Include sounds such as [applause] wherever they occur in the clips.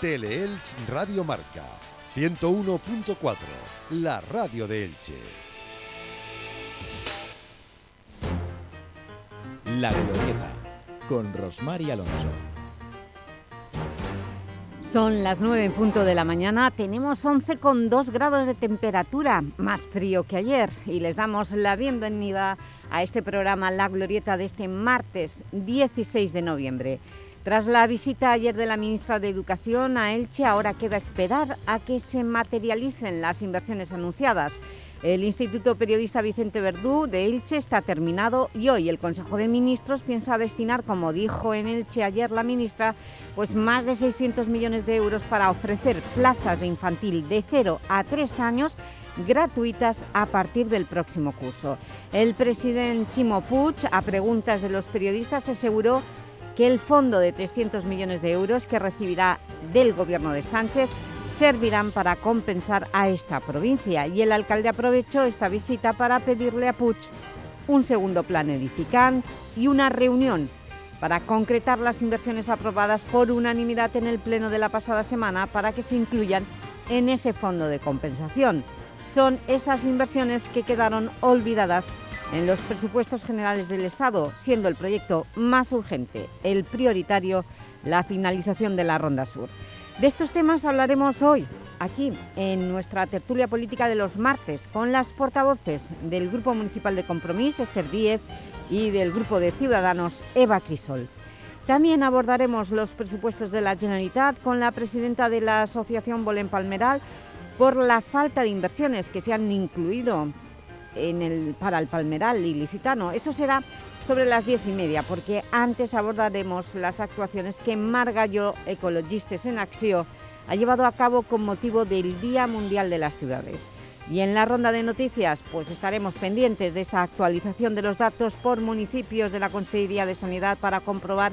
Teleelch Radio Marca 101.4, la radio de Elche. La Glorieta, con Rosmar y Alonso. Son las 9 en punto de la mañana, tenemos 11,2 grados de temperatura, más frío que ayer, y les damos la bienvenida a este programa La Glorieta de este martes 16 de noviembre. Tras la visita ayer de la ministra de Educación a Elche, ahora queda esperar a que se materialicen las inversiones anunciadas. El Instituto Periodista Vicente Verdú de Elche está terminado y hoy el Consejo de Ministros piensa destinar, como dijo en Elche ayer la ministra, pues más de 600 millones de euros para ofrecer plazas de infantil de 0 a 3 años gratuitas a partir del próximo curso. El presidente Chimo Puig, a preguntas de los periodistas, aseguró que el fondo de 300 millones de euros que recibirá del Gobierno de Sánchez servirán para compensar a esta provincia y el alcalde aprovechó esta visita para pedirle a Puig un segundo plan edificante y una reunión para concretar las inversiones aprobadas por unanimidad en el Pleno de la pasada semana para que se incluyan en ese fondo de compensación. Son esas inversiones que quedaron olvidadas en los presupuestos generales del Estado, siendo el proyecto más urgente, el prioritario, la finalización de la Ronda Sur. De estos temas hablaremos hoy, aquí, en nuestra tertulia política de los martes, con las portavoces del Grupo Municipal de Compromís, Esther Díez, y del Grupo de Ciudadanos, Eva Crisol. También abordaremos los presupuestos de la Generalitat con la presidenta de la Asociación Bolén Palmeral por la falta de inversiones que se han incluido en el, para el Palmeral ilicitano. Eso será sobre las diez y media, porque antes abordaremos las actuaciones que Margallo Ecologistes en Acción ha llevado a cabo con motivo del Día Mundial de las Ciudades. Y en la ronda de noticias pues estaremos pendientes de esa actualización de los datos por municipios de la Consejería de Sanidad para comprobar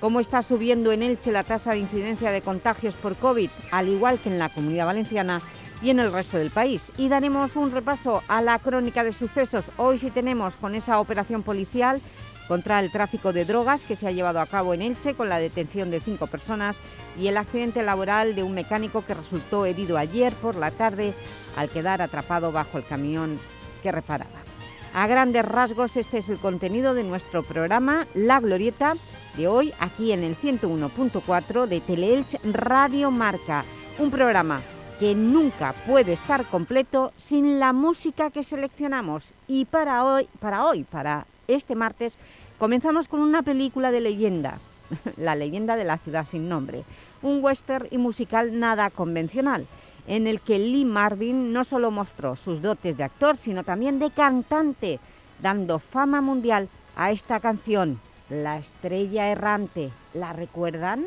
cómo está subiendo en Elche la tasa de incidencia de contagios por COVID, al igual que en la Comunidad Valenciana y en el resto del país. Y daremos un repaso a la crónica de sucesos. Hoy sí tenemos con esa operación policial contra el tráfico de drogas que se ha llevado a cabo en Elche con la detención de cinco personas y el accidente laboral de un mecánico que resultó herido ayer por la tarde al quedar atrapado bajo el camión que reparaba. A grandes rasgos este es el contenido de nuestro programa La Glorieta de hoy aquí en el 101.4 de Teleelch Radio Marca, un programa que nunca puede estar completo sin la música que seleccionamos. Y para hoy, para hoy, para este martes, comenzamos con una película de leyenda, [laughs] La leyenda de la ciudad sin nombre, un western y musical nada convencional, en el que Lee Marvin no solo mostró sus dotes de actor, sino también de cantante, dando fama mundial a esta canción, La estrella errante. ¿La recuerdan?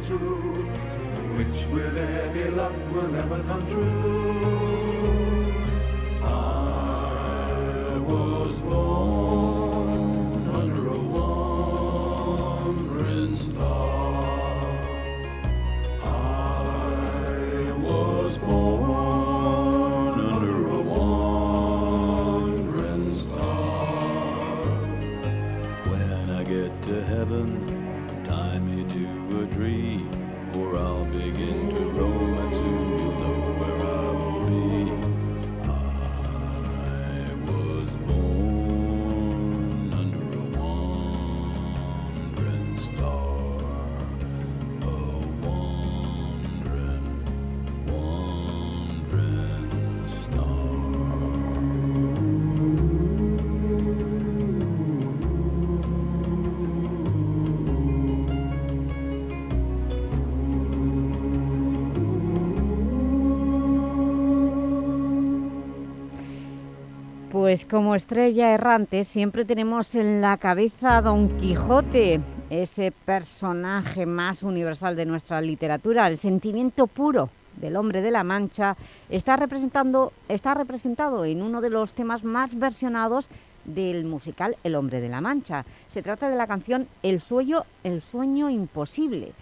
do, which will Pues como estrella errante siempre tenemos en la cabeza a Don Quijote, ese personaje más universal de nuestra literatura, el sentimiento puro del hombre de la Mancha, está, representando, está representado en uno de los temas más versionados del musical El hombre de la Mancha. Se trata de la canción El sueño, el sueño imposible,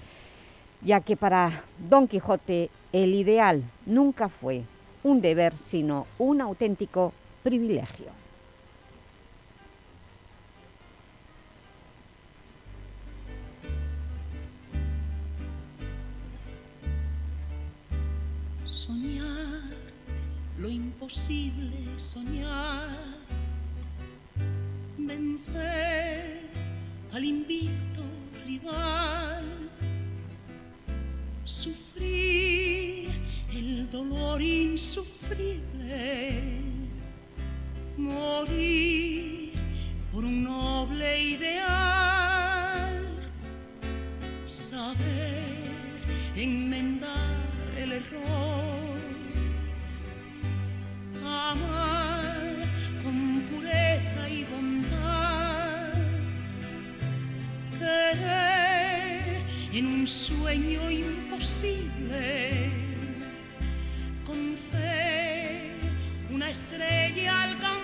ya que para Don Quijote el ideal nunca fue un deber, sino un auténtico privilegio. Soñar lo imposible, soñar, vencer al invicto rival, sufrir el dolor insufrible, morir por un noble ideal, saber enmendar el error, amar con pureza y bondad, querer en un sueño imposible, con fe una estrella alcanzar,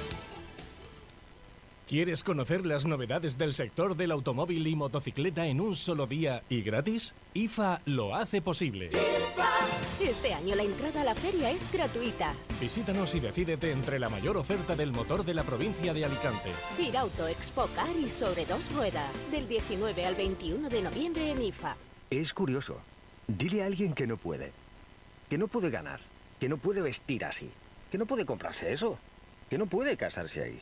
¿Quieres conocer las novedades del sector del automóvil y motocicleta en un solo día y gratis? IFA lo hace posible. Este año la entrada a la feria es gratuita. Visítanos y decídete entre la mayor oferta del motor de la provincia de Alicante. Firauto, Expo Car y sobre dos ruedas. Del 19 al 21 de noviembre en IFA. Es curioso. Dile a alguien que no puede. Que no puede ganar. Que no puede vestir así. Que no puede comprarse eso. Que no puede casarse ahí.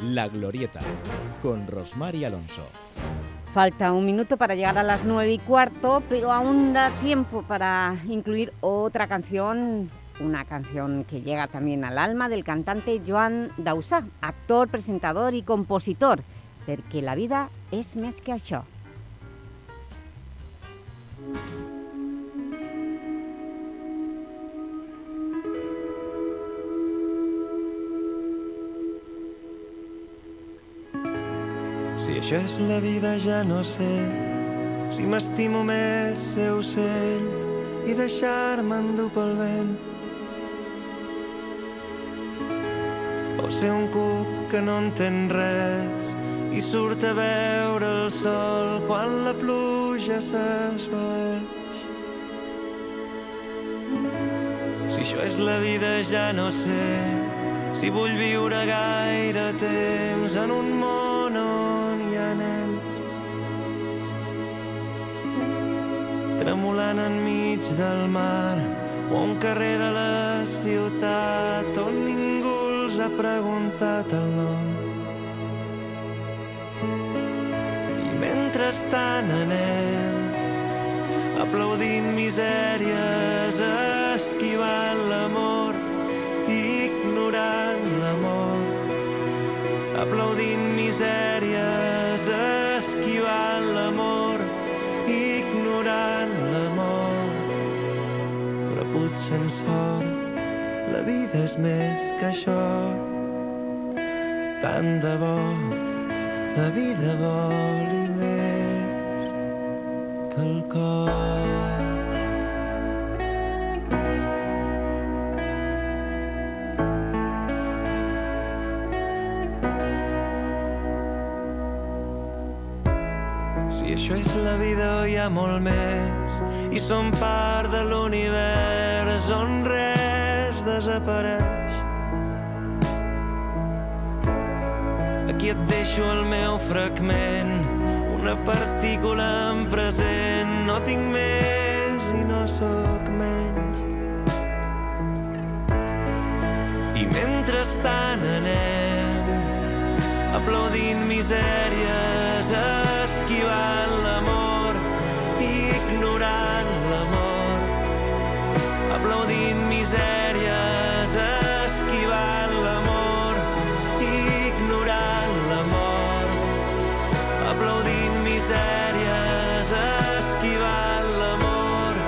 La Glorieta, con Rosmar y Alonso. Falta un minuto para llegar a las nueve y cuarto, pero aún da tiempo para incluir otra canción, una canción que llega también al alma del cantante Joan Dausà, actor, presentador y compositor, porque la vida es més que això. Si això és la vida ja no sé. Si m'estimo més ser ocell i deixar-me endur pel vent. O ser un cuc que no entén res i surt a veure el sol quan la pluja s'esvaeix. Si això és la vida ja no sé. Si vull viure gaire temps en un món tremolant enmig del mar o un carrer de la ciutat on ningú els ha preguntat el nom. I mentrestant anem aplaudint misèries, esquivant l'amor, ignorant la mort. Aplaudint misèries, Potser amb sort la vida és més que això. Tant de bo la vida voli més que el cor. Això és la vida o hi ha molt més i som part de l'univers on res desapareix. Aquí et deixo el meu fragment, un una partícula en present. No tinc més i no sóc menys. I mentrestant anem aplaudint misèries, esquivant l'amor ignorant la mort. Aplaudint misèries, esquivant l'amor ignorant la mort. Aplaudint misèries, esquivant l'amor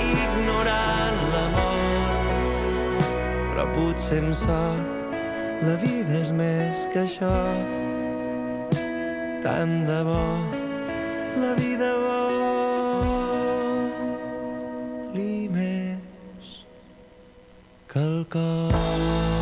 ignorant la mort. Però potser amb sort la vida és més que això. Tant de bo, la vida vol més que el cos.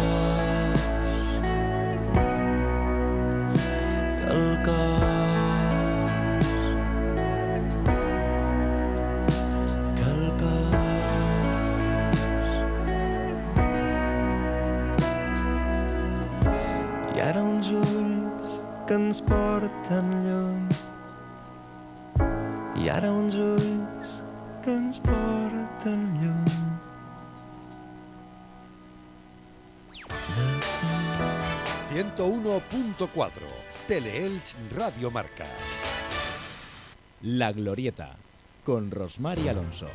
Que ens porten lluny. I ara uns ulls que ens porten lluny. 101.4 Teleelch Radio Marca. La Glorieta, con Rosmar y Alonso.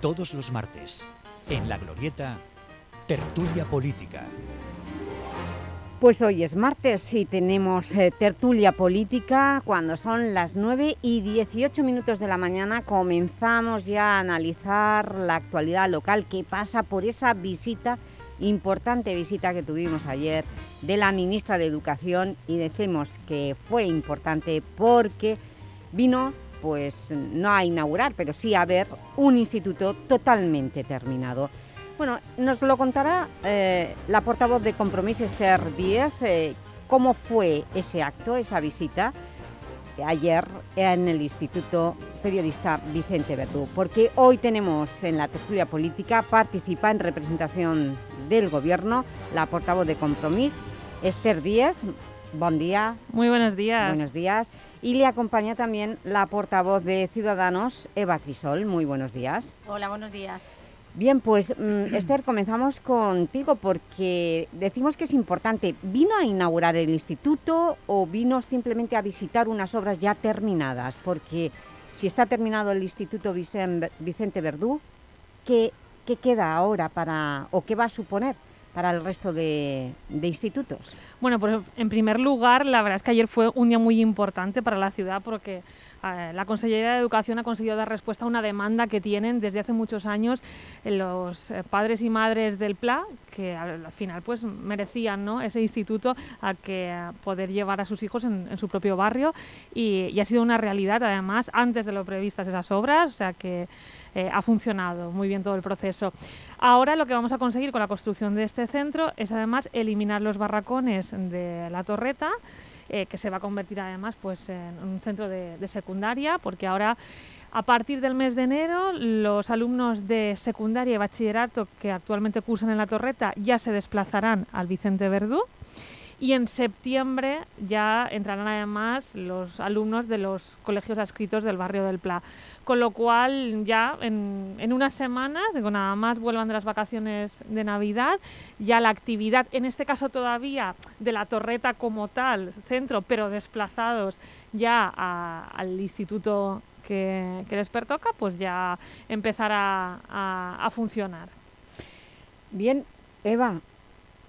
Todos los martes, en La Glorieta, Tertulia Política. Pues hoy es martes y tenemos eh, tertulia política. Cuando son las 9 y 18 minutos de la mañana comenzamos ya a analizar la actualidad local que pasa por esa visita, importante visita que tuvimos ayer de la ministra de Educación y decimos que fue importante porque vino pues no a inaugurar, pero sí a ver un instituto totalmente terminado. Bueno, nos lo contará eh, la portavoz de Compromís, Esther Díez, eh, cómo fue ese acto, esa visita ayer en el Instituto Periodista Vicente Verdú, porque hoy tenemos en la tertulia política, participa en representación del Gobierno, la portavoz de Compromís, Esther Díez, buen día. Muy buenos días. Buenos días. Y le acompaña también la portavoz de Ciudadanos, Eva Crisol, muy buenos días. Hola, buenos días. Bien, pues mm, [clears throat] Esther, comenzamos contigo porque decimos que es importante. ¿Vino a inaugurar el instituto o vino simplemente a visitar unas obras ya terminadas? Porque si está terminado el Instituto Vicen- Vicente Verdú, ¿qué, qué queda ahora para, o qué va a suponer para el resto de, institutos? Bueno, pues en primer lugar, la verdad es que ayer fue un día muy importante para la ciudad porque eh, la Consellería de Educación ha conseguido dar respuesta a una demanda que tienen desde hace muchos años eh, los eh, padres y madres del PLA, que al al final pues merecían ¿no? ese instituto a que poder llevar a sus hijos en, su propio barrio y, ha sido una realidad además antes de lo previstas esas obras, o sea que ha funcionado muy bien todo el proceso. Ahora lo que vamos a conseguir con la construcción de este centro es además eliminar los barracones de la torreta, eh, que se va a convertir además pues, en un centro de, de secundaria, porque ahora a partir del mes de enero los alumnos de secundaria y bachillerato que actualmente cursan en la torreta ya se desplazarán al Vicente Verdú. Y en septiembre ya entrarán además los alumnos de los colegios adscritos del barrio del Pla. Con lo cual ya en, unas semanas, digo, nada más vuelvan de las vacaciones de Navidad, ya la actividad, en este caso todavía de la torreta como tal, centro, pero desplazados ya a- al instituto que, que les pertoca, pues ya empezará a, a funcionar. Bien, Eva,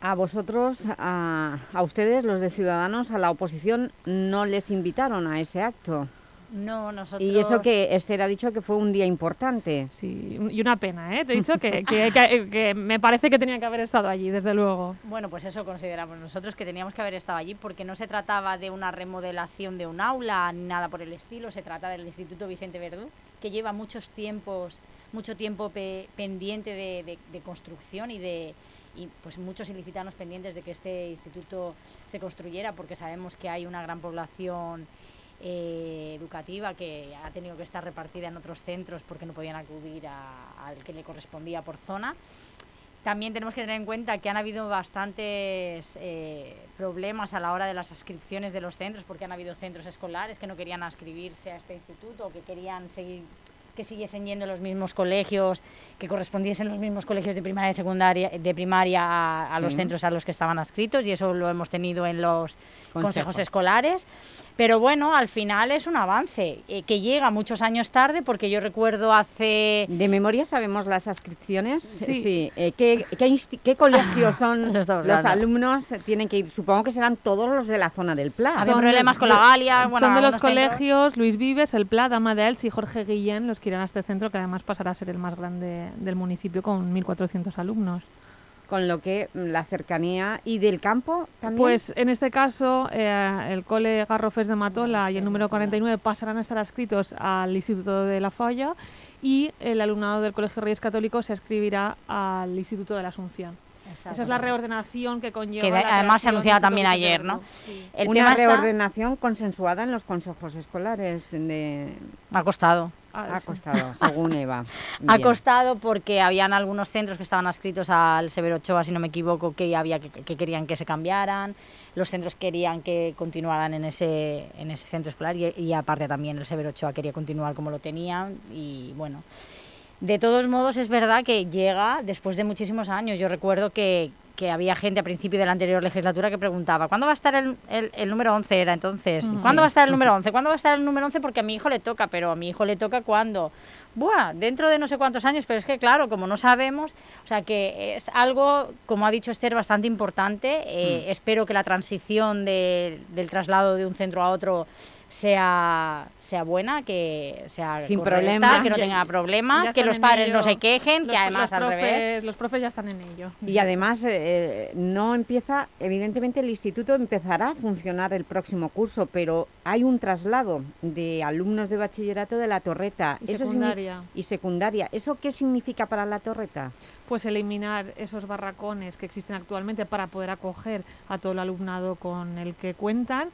a vosotros, a, a ustedes, los de Ciudadanos, a la oposición, no les invitaron a ese acto. No, nosotros... Y eso que Esther ha dicho que fue un día importante. Sí, y una pena, ¿eh? Te he dicho que, que- que- que me parece que tenía que haber estado allí, desde luego. Bueno, pues eso consideramos nosotros que teníamos que haber estado allí porque no se trataba de una remodelación de un aula ni nada por el estilo, se trata del Instituto Vicente Verdú, que lleva muchos tiempos, mucho tiempo pe- pendiente de, de- de construcción y de y pues muchos ilicitanos pendientes de que este instituto se construyera porque sabemos que hay una gran población eh, educativa que ha tenido que estar repartida en otros centros porque no podían acudir al que le correspondía por zona. También tenemos que tener en cuenta que han habido bastantes eh, problemas a la hora de las inscripciones de los centros, porque han habido centros escolares que no querían inscribirse a este instituto o que querían seguir que siguiesen yendo los mismos colegios, que correspondiesen los mismos colegios de primaria y secundaria, de primaria a, a los centros a los que estaban adscritos, y eso lo hemos tenido en los consejos, Consejos. escolares. Pero bueno, al final es un avance eh, que llega muchos años tarde, porque yo recuerdo hace. ¿De memoria sabemos las inscripciones? Sí. Eh, ¿Qué, qué, colegios [laughs] son Los dos, alumnos? Tienen que ir, supongo que serán todos los de la zona del Pla. Había problemas con la Galia, bueno, son de los colegios Luis Vives, El Pla, Dama de Els y Jorge Guillén los que irán a este centro, que además pasará a ser el más grande del municipio con 1.400 alumnos. Con lo que mm, la cercanía y del campo también. Pues en este caso, eh, el cole Garrofes de Matola y el número 49 pasarán a estar adscritos al Instituto de La Falla y el alumnado del Colegio Reyes Católicos se inscribirá al Instituto de la Asunción. Esa es la reordenación que conlleva. Que de- la además se anunciaba también ayer, ¿no? Sí. El Una tema está- reordenación consensuada en los consejos escolares. De... Ha costado. Ha costado, según Eva. [laughs] Ha costado porque habían algunos centros que estaban adscritos al Severo Ochoa, si no me equivoco, que había que, que querían que se cambiaran. Los centros querían que continuaran en ese, en ese centro escolar y, y aparte también el Severo Ochoa quería continuar como lo tenían y bueno. De todos modos es verdad que llega después de muchísimos años. Yo recuerdo que, que había gente a principio de la anterior legislatura que preguntaba, ¿cuándo va a estar el, el, el número 11? Era entonces, Mm. ¿cuándo Sí. va a estar el [laughs] número 11? ¿Cuándo va a estar el número 11? Porque a mi hijo le toca, pero a mi hijo le toca cuándo. Buah, dentro de no sé cuántos años, pero es que claro, como no sabemos, o sea que es algo, como ha dicho Esther, bastante importante. Eh, Mm. Espero que la transición de- del traslado de un centro a otro sea, sea buena, que sea Sin correcta, problemas. que no tenga problemas, Ya que los padres ello. no se quejen, Los- que además los al revés. Los profes ya están en ello. Y además eh, no empieza, evidentemente el instituto empezará a funcionar el próximo curso, pero hay un traslado de alumnos de bachillerato de la Torreta Y Eso signi- secundaria. y secundaria. ¿Eso qué significa para la Torreta? pues eliminar esos barracones que existen actualmente para poder acoger a todo el alumnado con el que cuentan.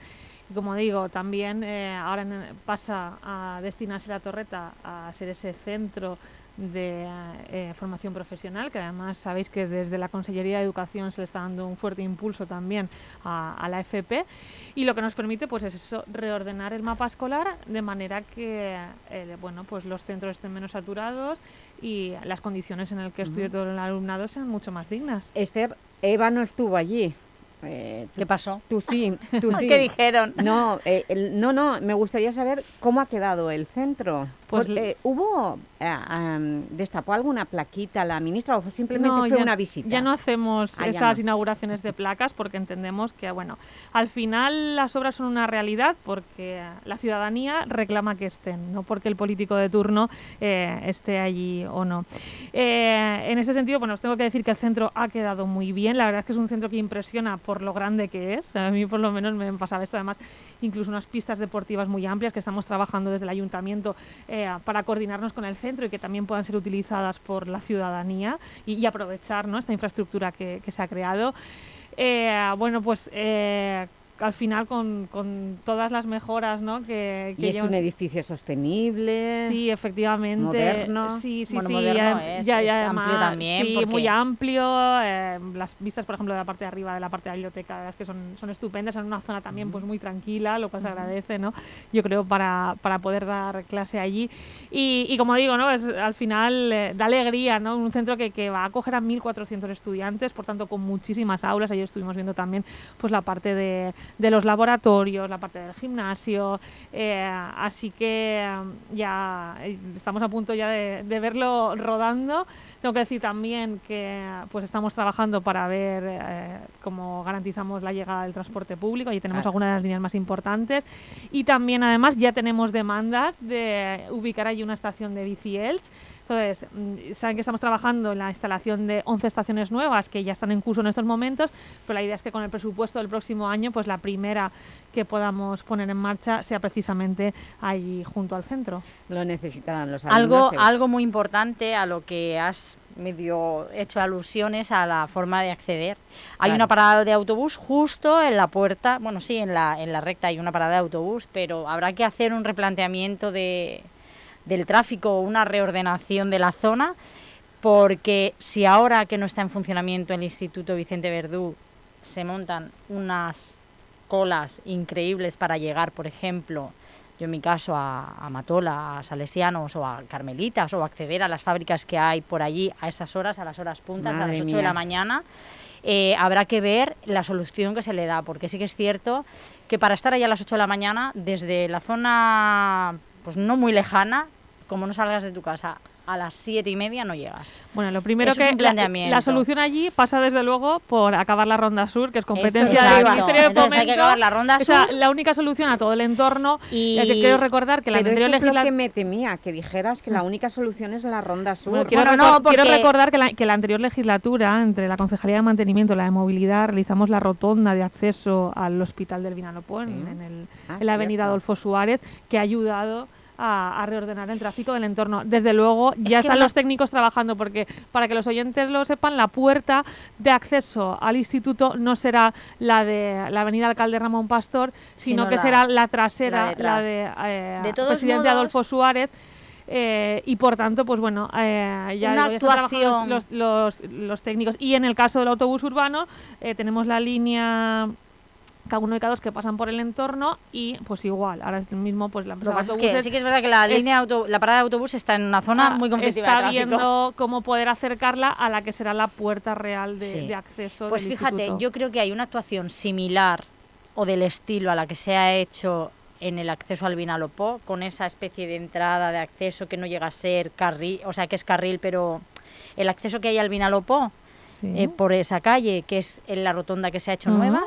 Y como digo, también eh, ahora pasa a destinarse la torreta a ser ese centro de eh, formación profesional, que además sabéis que desde la Consellería de Educación se le está dando un fuerte impulso también a, a la FP y lo que nos permite pues es eso, reordenar el mapa escolar de manera que eh, bueno, pues los centros estén menos saturados y las condiciones en las que Ujú. todo el alumnado sean mucho más dignas. Esther, Eva no estuvo allí. Eh, ¿Qué pasó? Tú sí, tú [laughs] sí. ¿Qué dijeron? No, eh, el- no, no, me gustaría saber cómo ha quedado el centro. Pues ¿Hubo, eh, destapó alguna plaquita la ministra o simplemente No, fue ya- una visita? Ya no hacemos Ah, esas no. inauguraciones de placas porque entendemos que, bueno, al final las obras son una realidad porque la ciudadanía reclama que estén, no porque el político de turno eh, esté allí o no. Eh, en ese sentido, bueno, os tengo que decir que el centro ha quedado muy bien. La verdad es que es un centro que impresiona por lo grande que es. A mí, por lo menos, me pasaba esto. Además, incluso unas pistas deportivas muy amplias que estamos trabajando desde el ayuntamiento eh, para coordinarnos con el centro y que también puedan ser utilizadas por la ciudadanía y, aprovechar esta infraestructura que, que se ha creado. Eh, bueno, pues eh, al final con, con todas las mejoras ¿no? que, que Y es llevan- un edificio sostenible. Sí, efectivamente. Moderno. Sí, sí, Bueno, sí. moderno eh, es, ya- es amplio también, Sí, porque- muy amplio. eh, las vistas, por ejemplo, de la parte de arriba, de la parte de la biblioteca, la verdad es que son, son estupendas. En una zona también pues muy tranquila, lo cual se agradece, ¿no? Yo creo, para, para poder dar clase allí. Y, y como digo, ¿no? Es, al final eh, da alegría, ¿no? Un centro que, que va a acoger a 1.400 estudiantes, por tanto, con muchísimas aulas. Ayer estuvimos viendo también pues la parte de, de los laboratorios, la parte del gimnasio. eh, así que eh, ya eh, estamos a punto ya de, de verlo rodando. Tengo que decir también que pues estamos trabajando para ver eh, cómo garantizamos la llegada del transporte público. Ahí tenemos Ah. algunas de las líneas más importantes. Y también, además, ya tenemos demandas de ubicar allí una estación de bici. Entonces, mm, saben que estamos trabajando en la instalación de 11 estaciones nuevas que ya están en curso en estos momentos, pero la idea es que con el presupuesto del próximo año, pues la primera que podamos poner en marcha sea precisamente allí junto al centro. Lo necesitarán los Algo, alumnos. Eva. algo muy importante a lo que has medio hecho alusiones a la forma de acceder. Hay Claro. una parada de autobús justo en la puerta, bueno, sí, en la, en la recta hay una parada de autobús, pero habrá que hacer un replanteamiento de, del tráfico, una reordenación de la zona, porque si ahora que no está en funcionamiento el Instituto Vicente Verdú se montan unas colas increíbles para llegar, por ejemplo, yo en mi caso a, a Matola, a Salesianos o a Carmelitas o acceder a las fábricas que hay por allí a esas horas, a las horas puntas, a las 8 de la mañana, eh, habrá que ver la solución que se le da, porque sí que es cierto que para estar allá a las 8 de la mañana, desde la zona pues no muy lejana, como no salgas de tu casa a las 7 y media no llegas. Bueno, lo primero Eso es que un la- planteamiento. la, solución allí pasa desde luego por acabar la ronda sur, que es competencia del. Ministerio de Entonces hay que Fomento. acabar la ronda O sea, sur. la única solución a todo el entorno. Y- te quiero recordar que la Pero anterior eso es lo que me temía, que dijeras que la única solución es la ronda sur. Bueno, quiero, recor- quiero recordar que la, que la anterior legislatura, entre la Concejalía de Mantenimiento y la de Movilidad, realizamos la rotonda de acceso al Hospital del Vinalopó en, en el- Ah, en la avenida cierto. Adolfo Suárez, que ha ayudado a, a reordenar el tráfico del entorno. Desde luego, ya están una- los técnicos trabajando, porque para que los oyentes lo sepan, la puerta de acceso al instituto no será la de la avenida Alcalde Ramón Pastor, sino, Sino que la- será la trasera, la de la de, eh, De todos Presidente modos- Adolfo Suárez. eh, y por tanto, pues bueno, eh, ya, Una digo, ya están los, los, los técnicos. Y en el caso del autobús urbano, tenemos la línea K1 y K2 que pasan por el entorno y pues igual, ahora es el mismo, pues la Lo empresa que de pasa es que autobuses sí que es verdad que la es- línea auto, la parada de autobús está en una zona ah, muy conflictiva está de viendo cómo poder acercarla a la que será la puerta real de, Sí. de acceso Pues del fíjate, instituto. yo creo que hay una actuación similar o del estilo a la que se ha hecho en el acceso al Vinalopó, con esa especie de entrada de acceso que no llega a ser carril, o sea, que es carril, pero el acceso que hay al Vinalopó Sí. eh, por esa calle, que es en la rotonda que se ha hecho nueva,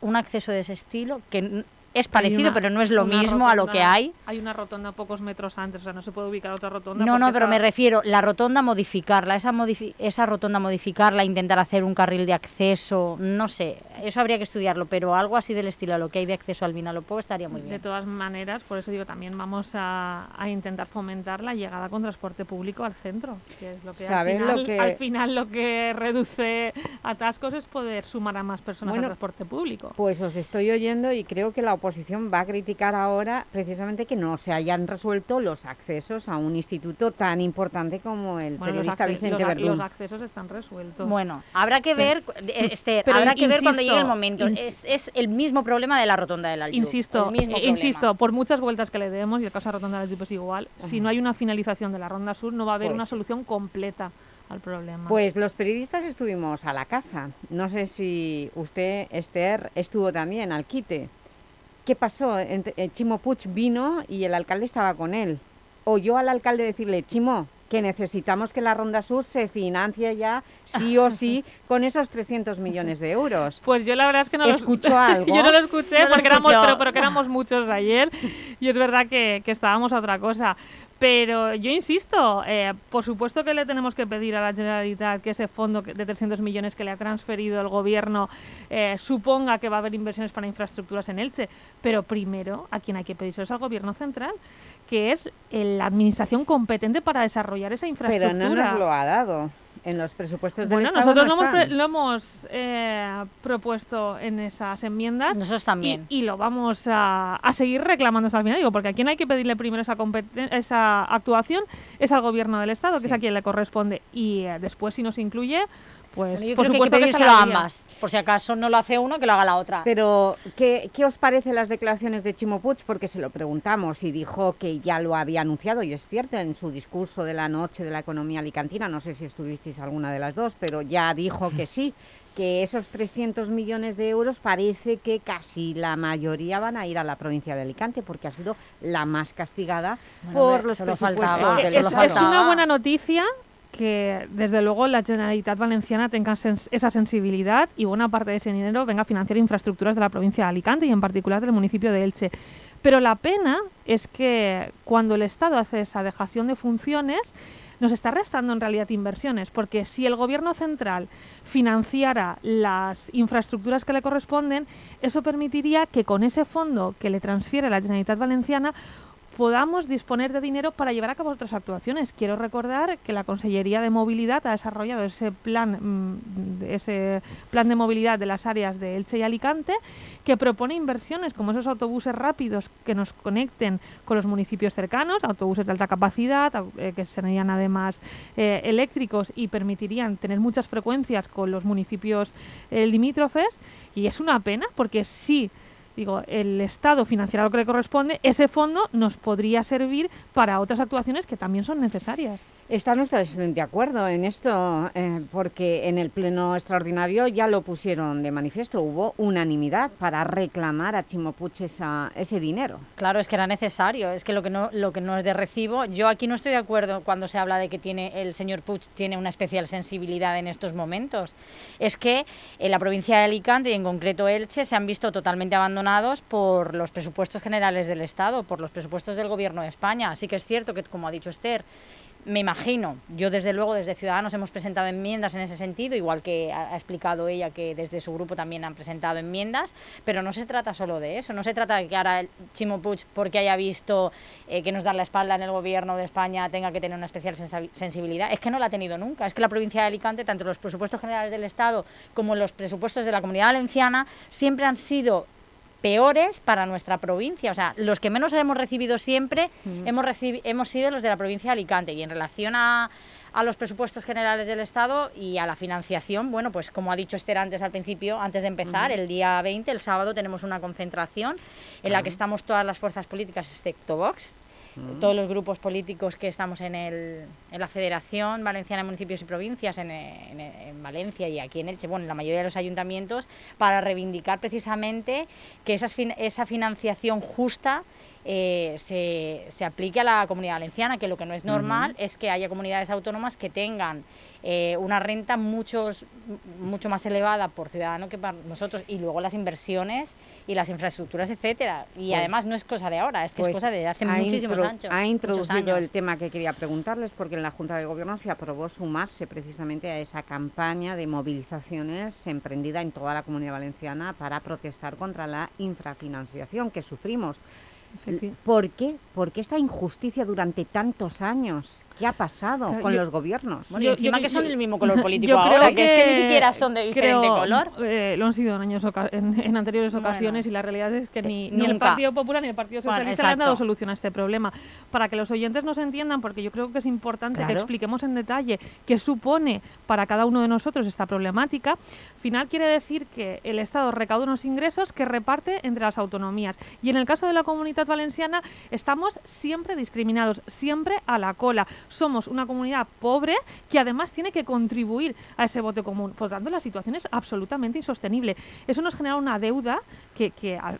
un acceso de ese estilo que es parecido, una- pero no es lo mismo a lo rotonda- que hay. Hay una rotonda pocos metros antes, o sea, no se puede ubicar otra rotonda. No, no, pero me está- refiero, la rotonda modificarla, esa, modifi- esa rotonda modificarla, intentar hacer un carril de acceso, no sé, eso habría que estudiarlo, pero algo así del estilo a lo que hay de acceso al Vinalopó estaría muy De bien. todas maneras, por eso digo, también vamos a, a intentar fomentar la llegada con transporte público al centro, que es lo que, al ¿Sabes final, lo que- al final lo que reduce atascos es poder sumar a más personas Bueno, al transporte público. Pues os estoy oyendo y creo que la oposición va a criticar ahora precisamente que no se hayan resuelto los accesos a un instituto tan importante como el Bueno, periodista Vicente los, Verdún. los accesos están resueltos. Bueno, habrá que ver, Pero habrá que ver cuando llegue el momento. Es, es el mismo problema de la rotonda del Alto. Insisto, eh, insisto, por muchas vueltas que le demos, y el caso de Rotonda del Tipo es igual, si no hay una finalización de la Ronda Sur, no va a haber Pues una sí. solución completa al problema. Pues los periodistas estuvimos a la caza. No sé si usted, Esther, estuvo también al quite. ¿Qué pasó? Eh, Chimo Puig vino y el alcalde estaba con él. Oyó al alcalde decirle, Chimo, que necesitamos que la Ronda Sur se financie ya, sí o sí, [laughs] con esos 300 millones de euros. Pues yo la verdad es que no lo ¿Escuchó [laughs] algo? yo no lo escuché No lo porque éramos, pero, pero que éramos muchos ayer y es verdad que, que estábamos a otra cosa. Pero yo insisto, eh, por supuesto que le tenemos que pedir a la Generalitat que ese fondo de 300 millones que le ha transferido el gobierno eh, suponga que va a haber inversiones para infraestructuras en Elche. Pero primero, a quien hay que pedírselo es al gobierno central, que es eh, la administración competente para desarrollar esa Pero infraestructura. no nos lo ha dado. En los presupuestos del Bueno, Estado nosotros no lo hemos, lo hemos eh, propuesto en esas enmiendas. Nosotros también. Y, y lo vamos a, a seguir reclamando hasta el final. Digo, porque a quien hay que pedirle primero esa, competen- esa actuación es al gobierno del Estado, que es a quien le corresponde. Y eh, después, si nos incluye, pues Bueno, yo por creo supuesto que hay que a ambas. Por si acaso no lo hace uno, que lo haga la otra. Pero, ¿qué, ¿qué os parece las declaraciones de Chimo Puig? Porque se lo preguntamos y dijo que ya lo había anunciado, y es cierto, en su discurso de la noche de la economía alicantina, no sé si estuvisteis alguna de las dos, pero ya dijo que sí, que esos 300 millones de euros parece que casi la mayoría van a ir a la provincia de Alicante, porque ha sido la más castigada Bueno, por los presupuestos faltaba, es una buena noticia que desde luego la Generalitat Valenciana tenga esa sensibilidad y buena parte de ese dinero venga a financiar infraestructuras de la provincia de Alicante y en particular del municipio de Elche. Pero la pena es que cuando el Estado hace esa dejación de funciones nos está restando en realidad inversiones, porque si el gobierno central financiara las infraestructuras que le corresponden, eso permitiría que con ese fondo que le transfiere la Generalitat Valenciana podamos disponer de dinero para llevar a cabo otras actuaciones. Quiero recordar que la Consellería de Movilidad ha desarrollado ese plan, mm, ese plan de movilidad de las áreas de Elche y Alicante, que propone inversiones como esos autobuses rápidos que nos conecten con los municipios cercanos, autobuses de alta capacidad, eh, que serían además eh, eléctricos y permitirían tener muchas frecuencias con los municipios eh, limítrofes. Y es una pena porque sí digo, el Estado financiará lo que le corresponde, ese fondo nos podría servir para otras actuaciones que también son necesarias. ¿Están ustedes de acuerdo en esto? Eh, porque en el pleno extraordinario ya lo pusieron de manifiesto, hubo unanimidad para reclamar a Chimopuch esa, ese dinero. Claro, es que era necesario, es que lo que no lo que no es de recibo, yo aquí no estoy de acuerdo cuando se habla de que tiene el señor Puig tiene una especial sensibilidad en estos momentos. Es que en la provincia de Alicante y en concreto Elche se han visto totalmente abandonados por los presupuestos generales del Estado, por los presupuestos del Gobierno de España. Así que es cierto que como ha dicho Esther, me imagino, yo desde luego desde Ciudadanos hemos presentado enmiendas en ese sentido, igual que ha explicado ella que desde su grupo también han presentado enmiendas, pero no se trata solo de eso, no se trata de que ahora Chimo Puig, porque haya visto eh, que nos dan la espalda en el gobierno de España, tenga que tener una especial sensibilidad. Es que no la ha tenido nunca, es que la provincia de Alicante, tanto los presupuestos generales del Estado como los presupuestos de la Comunidad Valenciana, siempre han sido peores para nuestra provincia. O sea, los que menos hemos recibido siempre hemos, recibi- hemos sido los de la provincia de Alicante. Y en relación a, a los presupuestos generales del Estado y a la financiación, bueno, pues como ha dicho Esther antes al principio, antes de empezar, el día 20, el sábado, tenemos una concentración en la que estamos todas las fuerzas políticas, excepto Vox, todos los grupos políticos que estamos en, el, en la Federación Valenciana de Municipios y Provincias, en, en, en Valencia y aquí en Elche, bueno, en la mayoría de los ayuntamientos, para reivindicar precisamente que esas esa financiación justa eh, se, se aplique a la comunidad valenciana, que lo que no es normal es que haya comunidades autónomas que tengan eh, una renta muchos, mucho más elevada por ciudadano que para nosotros y luego las inversiones y las infraestructuras, etcétera. Y Pues- además no es cosa de ahora, es que Pues es cosa de hace ha muchísimos años. Ha introducido años. el tema que quería preguntarles porque en la Junta de Gobierno se aprobó sumarse precisamente a esa campaña de movilizaciones emprendida en toda la Comunidad Valenciana para protestar contra la infrafinanciación que sufrimos. ¿Por qué? ¿Por qué esta injusticia durante tantos años? ¿Qué ha pasado Claro, con yo- los gobiernos? Bueno, encima que son del mismo color [laughs] político Yo ahora, creo que es que ni siquiera son de diferente creo, color. eh, lo han sido en, años en, en anteriores Bueno. ocasiones y la realidad es que ni, ni el. Partido Popular ni el Partido Bueno, Socialista le han dado solución a este problema. Para que los oyentes nos entiendan, porque yo creo que es importante que expliquemos en detalle qué supone para cada uno de nosotros esta problemática, final quiere decir que el Estado recauda unos ingresos que reparte entre las autonomías. Y en el caso de la Comunidad Valenciana estamos siempre discriminados, siempre a la cola. Somos una comunidad pobre que además tiene que contribuir a ese bote común. Por lo tanto, la situación es absolutamente insostenible. Eso nos genera una deuda que,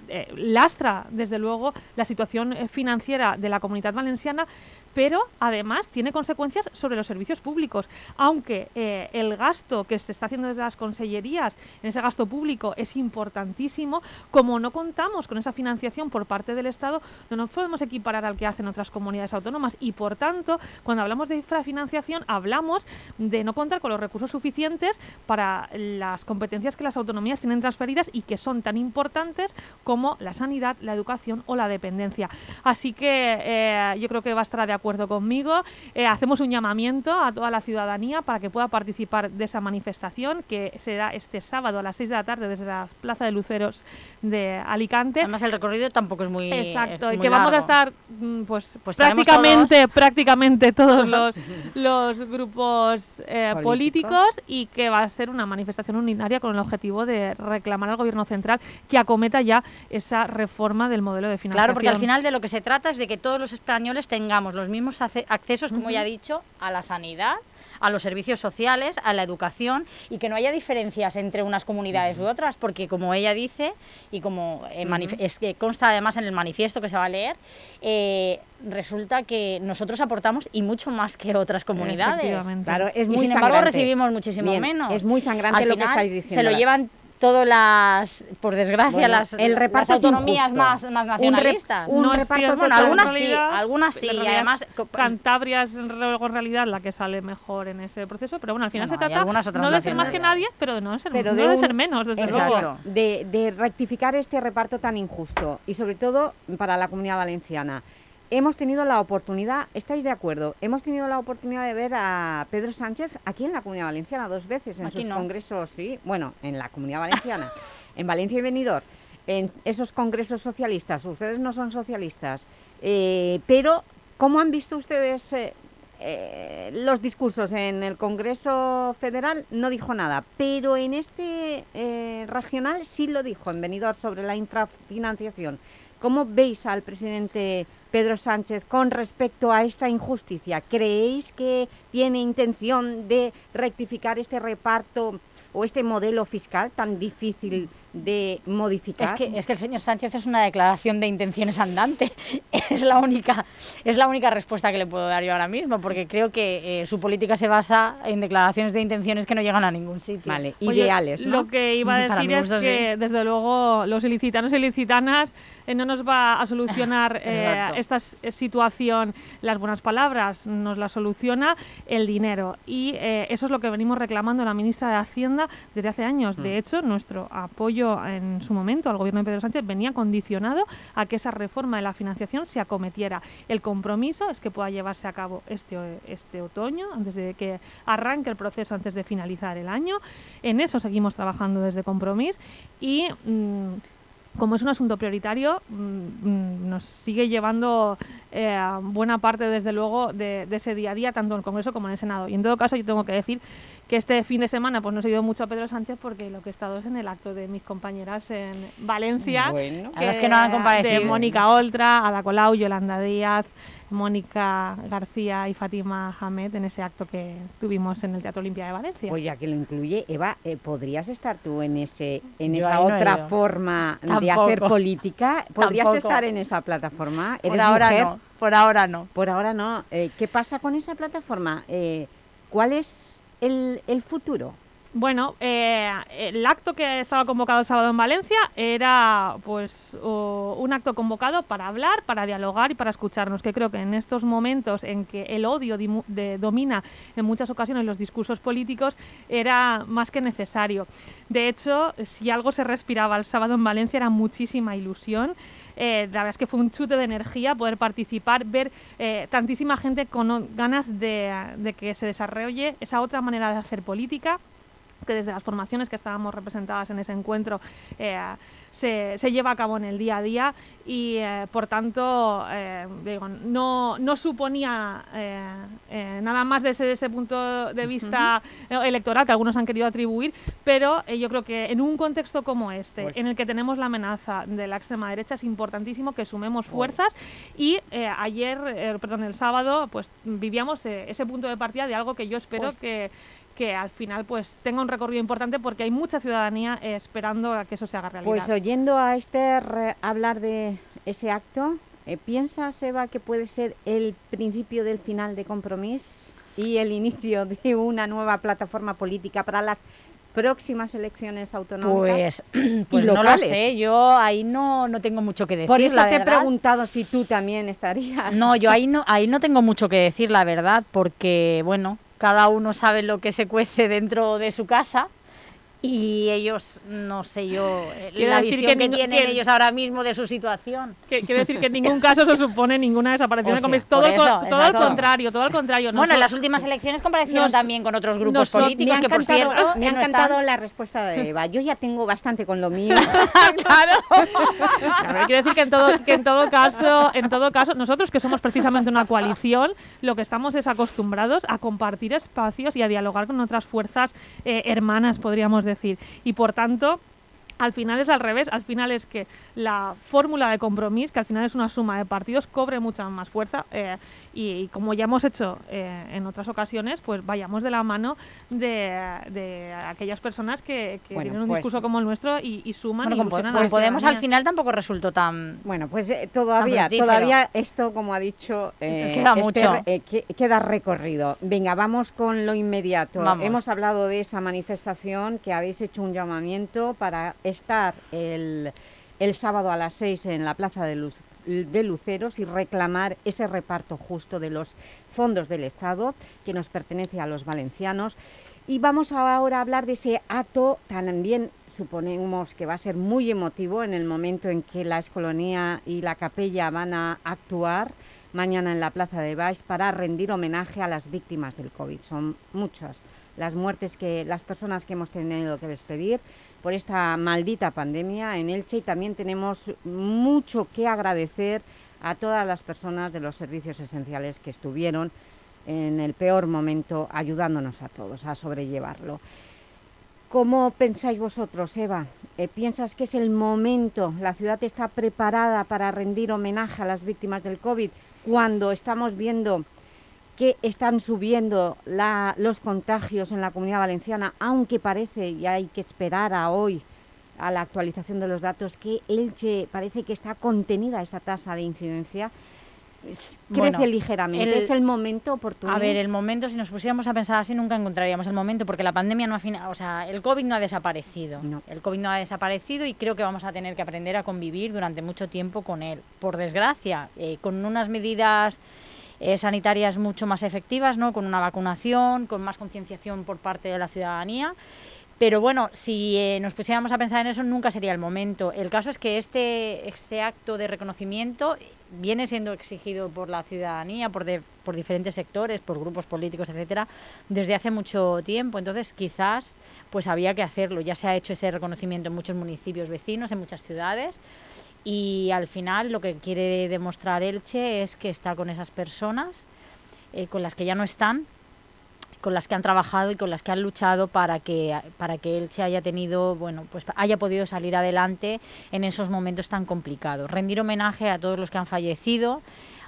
eh, lastra, desde luego, la situación eh, financiera de la Comunidad Valenciana, pero además tiene consecuencias sobre los servicios públicos. Aunque eh, el gasto que se está haciendo desde las consellerías, en ese gasto público, es importantísimo, como no contamos con esa financiación por parte del Estado, no nos podemos equiparar al que hacen otras comunidades autónomas y, por tanto, cuando hablamos de infrafinanciación, hablamos de no contar con los recursos suficientes para las competencias que las autonomías tienen transferidas y que son tan importantes como la sanidad, la educación o la dependencia. Así que eh, yo creo que va a estar de acuerdo conmigo. Eh, hacemos un llamamiento a toda la ciudadanía para que pueda participar de esa manifestación que será este sábado a las 6 de la tarde desde la Plaza de Luceros de Alicante. Además el recorrido tampoco es muy Exacto, es y muy que vamos a estar mm, pues, Pues prácticamente, todos. prácticamente todos [laughs] los, los grupos eh, Políticos. políticos y que va a ser una manifestación unitaria con el objetivo de reclamar al gobierno central que acometa ya esa reforma del modelo de financiación. Claro, porque al final de lo que se trata es de que todos los españoles tengamos los mismos accesos, como ya he dicho, a la sanidad, a los servicios sociales, a la educación y que no haya diferencias entre unas comunidades u otras, porque como ella dice y como eh, manif- es que consta además en el manifiesto que se va a leer, eh, resulta que nosotros aportamos y mucho más que otras comunidades. Claro, es y muy sin embargo sangrante. recibimos muchísimo Bien, menos. es muy sangrante Al lo que estáis diciendo. Se lo llevan todas las, por desgracia, Bueno, las, el reparto las autonomías más, más Un nacionalistas. un No reparto bueno, algunas sí, algunas sí, y además Cantabria es en re- en realidad la que sale mejor en ese proceso, pero bueno, al final Bueno, se trata no de ser más que nadie, pero de no ser, pero no de, de un- ser menos, desde Exacto, luego. de, de rectificar este reparto tan injusto y sobre todo para la comunidad valenciana. Hemos tenido la oportunidad, ¿estáis de acuerdo? Hemos tenido la oportunidad de ver a Pedro Sánchez aquí en la Comunidad Valenciana dos veces en Aquí sus no. congresos, sí, bueno, en la Comunidad Valenciana, [laughs] en Valencia y Benidorm, en esos congresos socialistas, ustedes no son socialistas, eh, pero ¿cómo han visto ustedes eh, eh, los discursos en el Congreso Federal? No dijo nada, pero en este eh, regional sí lo dijo, en Benidorm, sobre la infrafinanciación. ¿Cómo veis al presidente Pedro Sánchez con respecto a esta injusticia? ¿Creéis que tiene intención de rectificar este reparto o este modelo fiscal tan difícil de modificar? Es que, es que el señor Sánchez es una declaración de intenciones andante. [laughs] Es la única, es la única respuesta que le puedo dar yo ahora mismo, porque creo que eh, su política se basa en declaraciones de intenciones que no llegan a ningún sitio. Vale, Oye, ideales, ¿no? Lo que iba a decir es gusto, sí. que, desde luego, los ilicitanos y ilicitanas eh, no nos va a solucionar [laughs] eh, esta eh, situación las buenas palabras, nos la soluciona el dinero. Y eh, eso es lo que venimos reclamando la ministra de Hacienda desde hace años. Mm. De hecho, nuestro apoyo en su momento al gobierno de Pedro Sánchez venía condicionado a que esa reforma de la financiación se acometiera. El compromiso es que pueda llevarse a cabo este, este otoño, antes de que arranque el proceso, antes de finalizar el año. En eso seguimos trabajando desde Compromís y mm, como es un asunto prioritario, mm, mm, nos sigue llevando eh, buena parte, desde luego, de, de ese día a día, tanto en el Congreso como en el Senado. Y en todo caso, yo tengo que decir que este fin de semana pues no he seguido mucho a Pedro Sánchez porque lo que he estado es en el acto de mis compañeras en Valencia, Bueno. A las que no han comparecido. de Mónica Oltra, Ada Colau, Yolanda Díaz, Mónica García y Fátima Hamed en ese acto que tuvimos en el Teatro Olimpia de Valencia. Pues ya que lo incluye, Eva, eh, ¿podrías estar tú en ese en Yo esa no otra forma de hacer política? ¿Podrías Tampoco. estar en esa plataforma? Por ¿Eres ahora mujer? no, por ahora no. Por ahora no. Eh, ¿Qué pasa con esa plataforma? Eh, ¿Cuál es el, el futuro? Bueno, eh, el acto que estaba convocado el sábado en Valencia era pues o- un acto convocado para hablar, para dialogar y para escucharnos, que creo que en estos momentos en que el odio de- domina en muchas ocasiones los discursos políticos era más que necesario. De hecho, si algo se respiraba el sábado en Valencia era muchísima ilusión. Eh, la verdad es que fue un chute de energía poder participar, ver eh, tantísima gente con ganas de que se desarrolle esa otra manera de hacer política que desde las formaciones que estábamos representadas en ese encuentro eh, se, se lleva a cabo en el día a día y eh, por tanto eh, digo, no, no suponía nada más desde ese punto de vista electoral que algunos han querido atribuir, pero yo creo que en un contexto como este, Pues- en el que tenemos la amenaza de la extrema derecha, es importantísimo que sumemos fuerzas y ayer, perdón, el sábado, pues vivíamos ese punto de partida de algo que yo espero Pues- que que al final pues tenga un recorrido importante porque hay mucha ciudadanía eh, esperando a que eso se haga realidad. Pues oyendo a Esther hablar de ese acto, eh, ¿piensas, Eva, que puede ser el principio del final de compromiso y el inicio de una nueva plataforma política para las próximas elecciones autonómicas? Pues, [clears throat] y pues no lo sé, yo ahí no, no tengo mucho que decir. Por eso la te he preguntado si tú también estarías. No, yo ahí no, ahí no tengo mucho que decir, la verdad, porque, bueno, cada uno sabe lo que se cuece dentro de su casa y ellos, no sé yo, eh, Quiero la visión que que, tienen que- ellos ahora mismo de su situación. Que- quiero decir que en ningún caso se supone ninguna desaparición O de sea, compromiso. Todo, eso, todo al exacto. contrario, todo al contrario. Bueno, en las últimas elecciones comparecieron nos- también con otros grupos noso- políticos, que por cierto, me ha no encantado están- la respuesta de Eva. Yo ya tengo bastante con lo mío. [laughs] A ver, quiero decir que en todo, que en todo caso, en todo caso, nosotros que somos precisamente una coalición, lo que estamos es acostumbrados a compartir espacios y a dialogar con otras fuerzas eh, hermanas, podríamos decir. Y por tanto, al final es al revés, al final es que la fórmula de compromiso, que al final es una suma de partidos, cobre mucha más fuerza eh, y, y como ya hemos hecho eh, en otras ocasiones, pues vayamos de la mano de, de aquellas personas que, que Bueno, tienen un pues- discurso como el nuestro y, y suman Bueno, y con, con la Podemos al final tampoco resultó tan... Bueno, pues eh, todavía, todavía esto, como ha dicho eh, Queda mucho. eh, que- queda recorrido. Venga, vamos con lo inmediato. Vamos. Hemos hablado de esa manifestación que habéis hecho un llamamiento para estar el, el sábado a las 6 en la Plaza de, Luz- de Luceros y reclamar ese reparto justo de los fondos del Estado que nos pertenece a los valencianos. Y vamos ahora a hablar de ese acto, también suponemos que va a ser muy emotivo en el momento en que la Escolonía y la Capella van a actuar mañana en la Plaza de Baix para rendir homenaje a las víctimas del COVID. Son muchas las muertes que las personas que hemos tenido que despedir por esta maldita pandemia en Elche y también tenemos mucho que agradecer a todas las personas de los servicios esenciales que estuvieron en el peor momento ayudándonos a todos a sobrellevarlo. ¿Cómo pensáis vosotros, Eva? Eh, ¿Piensas que es el momento, la ciudad está preparada para rendir homenaje a las víctimas del COVID cuando estamos viendo que están subiendo los contagios en la Comunidad Valenciana, aunque parece, y hay que esperar a hoy, a la actualización de los datos, que Elche parece que está contenida esa tasa de incidencia, crece ligeramente. ¿Es el momento oportuno? A ver, el momento, si nos pusiéramos a pensar así, nunca encontraríamos el momento, porque la pandemia no ha o sea, el COVID no ha desaparecido. El COVID no ha desaparecido y creo que vamos a tener que aprender a convivir durante mucho tiempo con él. Por desgracia, eh, con unas medidas eh, sanitarias mucho más efectivas, ¿no? con una vacunación, con más concienciación por parte de la ciudadanía. Pero bueno, si eh, nos pusiéramos a pensar en eso, nunca sería el momento. El caso es que este, este acto de reconocimiento viene siendo exigido por la ciudadanía, por, por diferentes sectores, por grupos políticos, etcétera, desde hace mucho tiempo. Entonces, quizás pues había que hacerlo. Ya se ha hecho ese reconocimiento en muchos municipios vecinos, en muchas ciudades y al final lo que quiere demostrar Elche es que está con esas personas eh, con las que ya no están, con las que han trabajado y con las que han luchado para que para que Elche haya tenido, bueno, pues haya podido salir adelante en esos momentos tan complicados. Rendir homenaje a todos los que han fallecido,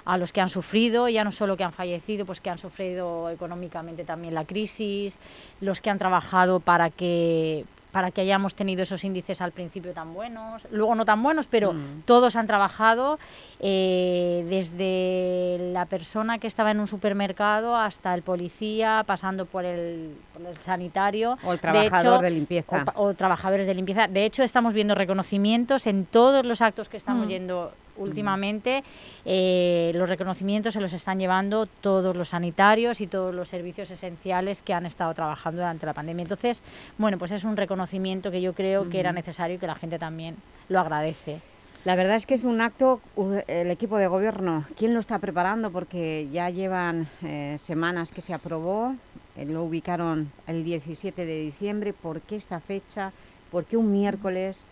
a los que han sufrido, ya no solo que han fallecido, pues que han sufrido económicamente también la crisis, los que han trabajado para que para que hayamos tenido esos índices al principio tan buenos, luego no tan buenos, pero mm. todos han trabajado, eh, desde la persona que estaba en un supermercado hasta el policía, pasando por el, sanitario. O el trabajador de, limpieza. O, trabajadores de limpieza. De hecho, estamos viendo reconocimientos en todos los actos que estamos mm. yendo últimamente eh, los reconocimientos se los están llevando todos los sanitarios y todos los servicios esenciales que han estado trabajando durante la pandemia. Entonces, bueno, pues es un reconocimiento que yo creo que era necesario y que la gente también lo agradece. La verdad es que es un acto, el equipo de gobierno, ¿quién lo está preparando? Porque ya llevan eh, semanas que se aprobó, eh, lo ubicaron el 17 de diciembre, ¿por qué esta fecha? ¿Por qué un miércoles?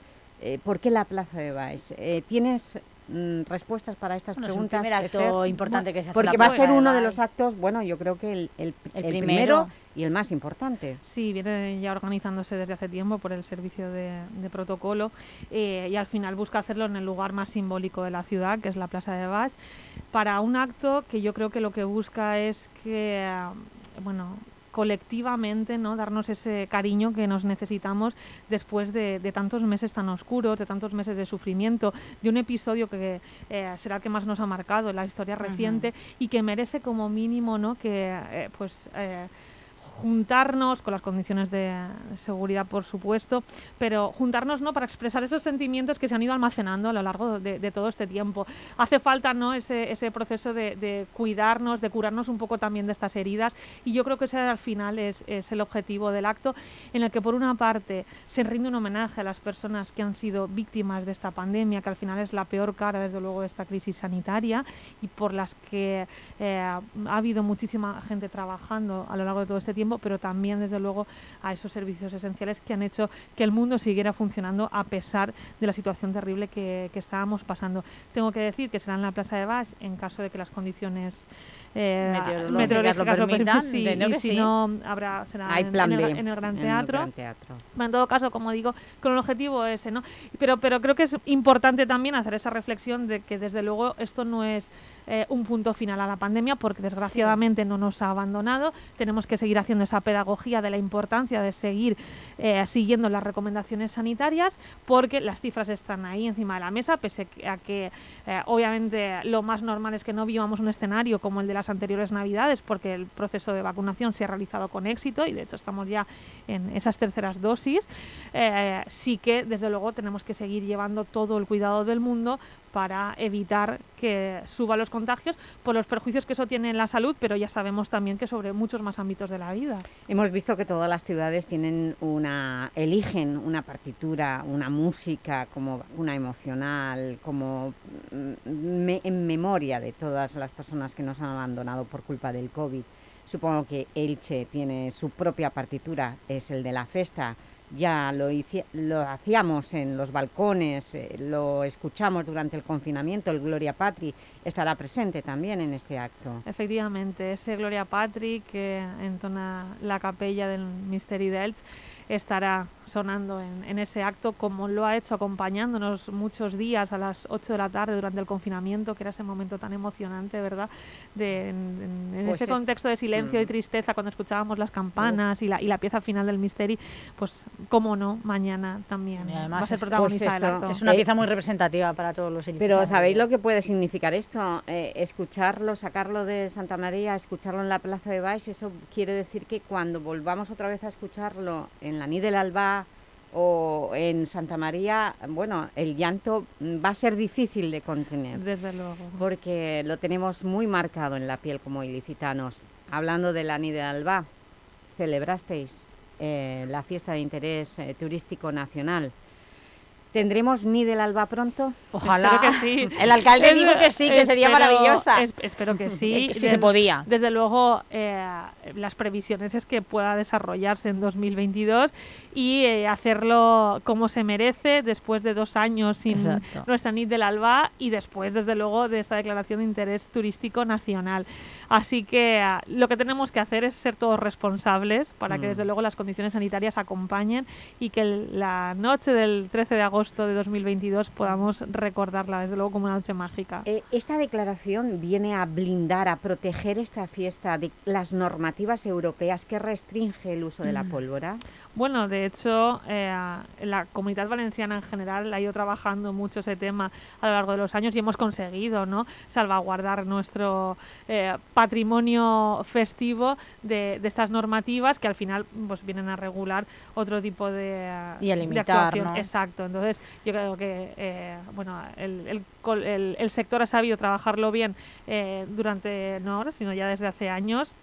¿Por qué la Plaza de Baix? ¿Tienes Mm, respuestas para estas preguntas. Es un acto importante que se hace Porque va a ser uno de los actos, bueno, yo creo que el, el, primero, y el más importante. Sí, viene ya organizándose desde hace tiempo por el servicio de, protocolo eh, y al final busca hacerlo en el lugar más simbólico de la ciudad, que es la Plaza de Baix, para un acto que yo creo que lo que busca es que, bueno, colectivamente ¿no? darnos ese cariño que nos necesitamos después de, tantos meses tan oscuros, de tantos meses de sufrimiento, de un episodio que eh, será el que más nos ha marcado en la historia reciente y que merece como mínimo ¿no? que eh, pues eh, juntarnos con las condiciones de seguridad, por supuesto, pero juntarnos no para expresar esos sentimientos que se han ido almacenando a lo largo de, todo este tiempo. Hace falta ¿no? ese, proceso de, cuidarnos, de curarnos un poco también de estas heridas y yo creo que ese al final es, es, el objetivo del acto en el que por una parte se rinde un homenaje a las personas que han sido víctimas de esta pandemia, que al final es la peor cara desde luego de esta crisis sanitaria y por las que eh, ha habido muchísima gente trabajando a lo largo de todo este tiempo pero también desde luego a esos servicios esenciales que han hecho que el mundo siguiera funcionando a pesar de la situación terrible que, estábamos pasando. Tengo que decir que será en la Plaza de Baix en caso de que las condiciones eh, meteorológicas lo permitan, y, si no habrá será en, el, Gran Teatro. En todo caso, como digo, con el objetivo ese, ¿no? Pero, pero creo que es importante también hacer esa reflexión de que desde luego esto no es eh, un punto final a la pandemia porque desgraciadamente no nos ha abandonado. Tenemos que seguir haciendo esa pedagogía de la importancia de seguir eh, siguiendo las recomendaciones sanitarias porque las cifras están ahí encima de la mesa, pese a que eh, obviamente lo más normal es que no vivamos un escenario como el de las anteriores navidades porque el proceso de vacunación se ha realizado con éxito y de hecho estamos ya en esas terceras dosis. sí que desde luego tenemos que seguir llevando todo el cuidado del mundo para evitar que suban los contagios por los perjuicios que eso tiene en la salud, pero ya sabemos también que sobre muchos más ámbitos de la vida. Hemos visto que todas las ciudades tienen una, eligen una partitura, una música como una emocional, como mm, en memoria de todas las personas que nos han abandonado por culpa del COVID. Supongo que Elche tiene su propia partitura, es el de la festa. Ya lo, lo hacíamos en los balcones, eh, lo escuchamos durante el confinamiento, el Gloria Patri estará presente también en este acto. Efectivamente, ese Gloria Patri que entona la capella del Misteri d'Elx estará sonando en, en ese acto como lo ha hecho acompañándonos muchos días a las 8 de la tarde durante el confinamiento, que era ese momento tan emocionante, ¿verdad? De, en Pues ese es- contexto de silencio y Mm. tristeza cuando escuchábamos las campanas y la, y la pieza final del Misteri, pues cómo no, mañana también Y va a además ser es, protagonista pues del esto- acto. es una Eh, pieza muy representativa para todos los Pero. ¿sabéis lo que puede significar esto? Eh, escucharlo, sacarlo de Santa María, escucharlo en la Plaza de Baix, eso quiere decir que cuando volvamos otra vez a escucharlo en la Nid del Alba o en Santa María, bueno, el llanto va a ser difícil de contener. Desde luego. Porque lo tenemos muy marcado en la piel como ilicitanos. Hablando de la Nid del Alba, celebrasteis eh, la fiesta de interés eh, turístico nacional. ¿Tendremos Nid del Alba pronto? Ojalá. Que sí. [laughs] El alcalde Es- dijo que sí, que sería maravillosa. es- espero que sí. Que [laughs] sí se podía. Desde luego, eh, las previsiones es que pueda desarrollarse en 2022 y eh, hacerlo como se merece después de dos años sin Exacto. nuestra NIT del Alba y después, desde luego, de esta declaración de interés turístico nacional. Así que ah, lo que tenemos que hacer es ser todos responsables para que, Mm. desde luego, las condiciones sanitarias acompañen y que el- la noche del 13 de agosto de 2022 podamos recordarla, desde luego, como una noche mágica. Eh, esta declaración viene a blindar, a proteger esta fiesta de las normativas europeas que restringe el uso de la Mm. pólvora. Bueno, de hecho, eh, la comunidad valenciana en general ha ido trabajando mucho ese tema a lo largo de los años y hemos conseguido ¿no? salvaguardar nuestro eh, patrimonio festivo de, de estas normativas que al final pues, vienen a regular otro tipo de, Y a de limitar, actuación. ¿no? Exacto, entonces yo creo que eh, bueno, el, el- el sector ha sabido trabajarlo bien eh, durante no ahora, sino ya desde hace años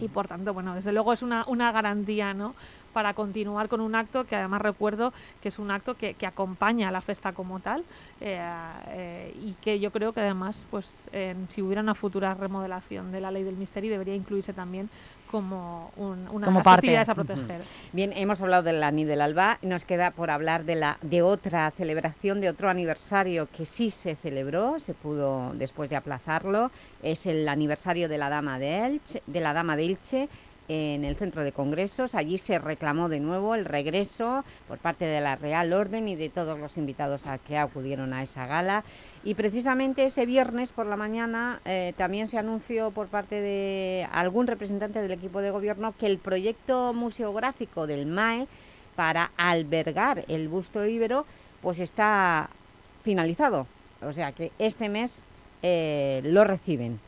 y por tanto, bueno, desde luego es una, una garantía, ¿no? Para continuar con un acto que además recuerdo que es un acto que, que acompaña a la fiesta como tal eh, eh, y que yo creo que además pues si hubiera una futura remodelación de la ley del misterio debería incluirse también como un, una Como de las parte. festividades a proteger. Bien, hemos hablado de la del Alba, nos queda por hablar de, la, de otra celebración, de otro aniversario que sí se celebró, se pudo después de aplazarlo, es el aniversario de la Dama de Elche, de la Dama de Elche en el centro de congresos. Allí se reclamó de nuevo el regreso por parte de la Real Orden y de todos los invitados a que acudieron a esa gala. Y precisamente ese viernes por la mañana eh, también se anunció por parte de algún representante del equipo de gobierno que el proyecto museográfico del MAE para albergar el busto íbero pues está finalizado. O sea que este mes eh, lo reciben.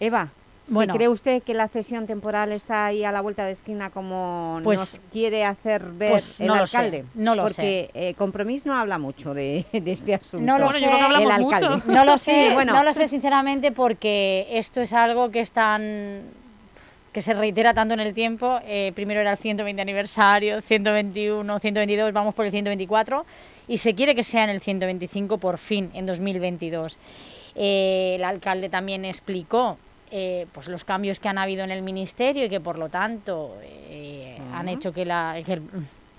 Eva, ¿sí Bueno. ¿cree usted que la cesión temporal está ahí a la vuelta de esquina como Pues- nos quiere hacer ver pues el no lo sé, alcalde? no lo Porque eh, Compromís no habla mucho de, de este asunto. No lo Bueno, sé, hablamos el alcalde. mucho. No lo sé, [laughs] Sí, bueno. no lo sé sinceramente porque esto es algo que es tan que se reitera tanto en el tiempo. Eh, primero era el 120 aniversario, 121, 122, vamos por el 124 y se quiere que sea en el 125 por fin en 2022. Eh, el alcalde también explicó eh, pues los cambios que han habido en el ministerio y que por lo tanto eh, han hecho que, la,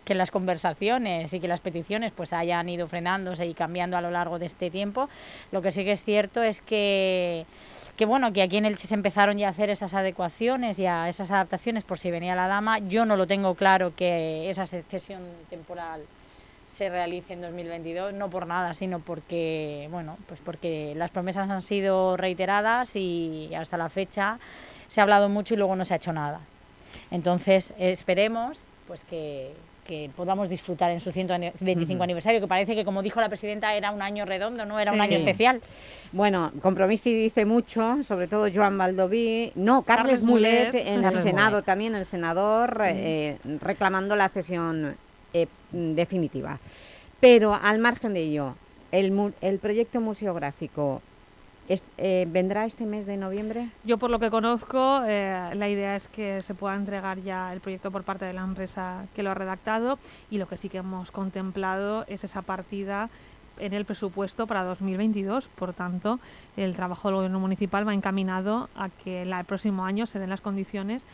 que, las conversaciones y que las peticiones pues hayan ido frenándose y cambiando a lo largo de este tiempo. Lo que sí que es cierto es que que bueno, que aquí en Elche se empezaron ya a hacer esas adecuaciones y a esas adaptaciones por si venía la dama. Yo no lo tengo claro que esa cesión temporal se realice en 2022, no por nada, sino porque, bueno, pues porque las promesas han sido reiteradas y hasta la fecha se ha hablado mucho y luego no se ha hecho nada. Entonces, esperemos pues que, que podamos disfrutar en su 125 Ujú. aniversario, que parece que, como dijo la presidenta, era un año redondo, no era un Sí. año especial. Bueno, Compromís sí dice mucho, sobre todo Joan Baldoví, no, Carles, Carles Mulet, Mulet. en Carles el Senado Mulet. también, el senador, eh, reclamando la cesión eh, definitiva. Pero al margen de ello, El, el proyecto museográfico eh, vendrá este mes de noviembre. Yo por lo que conozco, eh, la idea es que se pueda entregar ya el proyecto por parte de la empresa que lo ha redactado y lo que sí que hemos contemplado es esa partida en el presupuesto para 2022. Por tanto, el trabajo del gobierno municipal va encaminado a que el próximo año se den las condiciones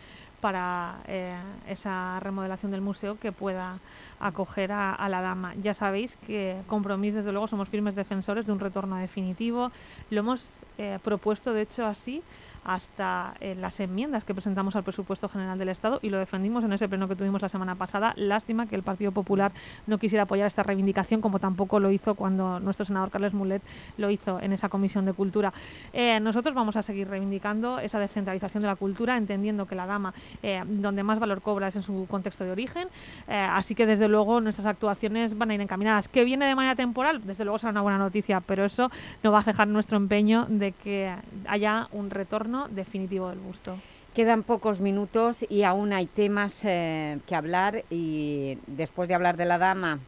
para eh, esa remodelación del museo que pueda acoger a, a la dama. Ya sabéis que Compromís, desde luego, somos firmes defensores de un retorno definitivo. Lo hemos eh, propuesto, de hecho, así hasta eh, las enmiendas que presentamos al presupuesto general del Estado y lo defendimos en ese pleno que tuvimos la semana pasada. Lástima que el Partido Popular no quisiera apoyar esta reivindicación, como tampoco lo hizo cuando nuestro senador Carles Mulet lo hizo en esa comisión de cultura. Eh, nosotros vamos a seguir reivindicando esa descentralización de la cultura, entendiendo que la dama eh, donde más valor cobra es en su contexto de origen. Eh, así que desde luego nuestras actuaciones van a ir encaminadas. ¿Que viene de manera temporal? Desde luego será una buena noticia, pero eso no va a cejar nuestro empeño de que haya un retorno definitivo del busto. Quedan pocos minutos y aún hay temas eh, que hablar y después de hablar de la dama,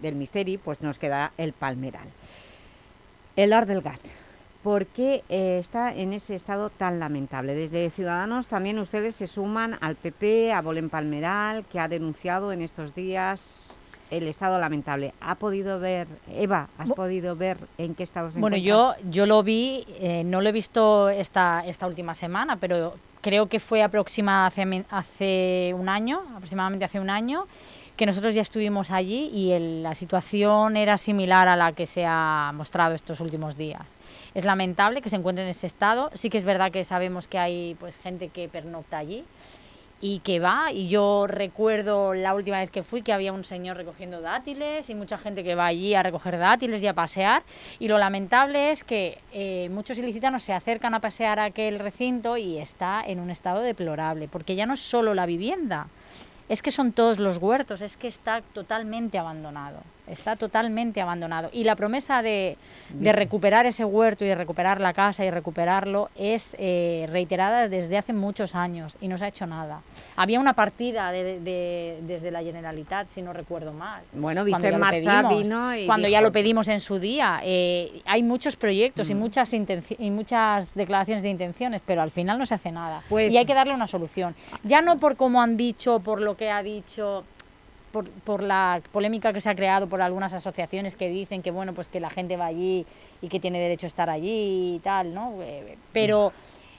del misteri, pues nos queda el palmeral. El Ar del Gat. ¿Por qué eh, está en ese estado tan lamentable? Desde Ciudadanos también ustedes se suman al PP, a Bolén Palmeral, que ha denunciado en estos días el estado lamentable. ¿Ha podido ver, Eva, has podido ver en qué estado se Bueno, encuentra? yo, yo lo vi, eh, no lo he visto esta, esta última semana, pero creo que fue aproximadamente hace un año, aproximadamente hace un año, que nosotros ya estuvimos allí y el- la situación era similar a la que se ha mostrado estos últimos días. Es lamentable que se encuentre en ese estado. Sí que es verdad que sabemos que hay pues gente que pernocta allí y que va. Y yo recuerdo la última vez que fui que había un señor recogiendo dátiles y mucha gente que va allí a recoger dátiles y a pasear. Y lo lamentable es que eh, muchos ilicitanos se acercan a pasear a aquel recinto y está en un estado deplorable, porque ya no es solo la vivienda. Es que son todos los huertos, es que está totalmente abandonado, está totalmente abandonado. Y la promesa de, de recuperar ese huerto y de recuperar la casa y recuperarlo es eh, reiterada desde hace muchos años y no se ha hecho nada. Había una partida de- de- desde la Generalitat, si no recuerdo mal. Bueno, cuando Vicent ya lo Marsá pedimos, vino y Cuando ya lo pedimos en su día. Eh, hay muchos proyectos y, Mm. muchas y muchas declaraciones de intenciones, pero al final no se hace nada. Pues- y hay que darle una solución. Ya no por cómo han dicho, por lo que ha dicho por, por la polémica que se ha creado por algunas asociaciones que dicen que bueno pues que la gente va allí y que tiene derecho a estar allí y tal, ¿no? Eh, pero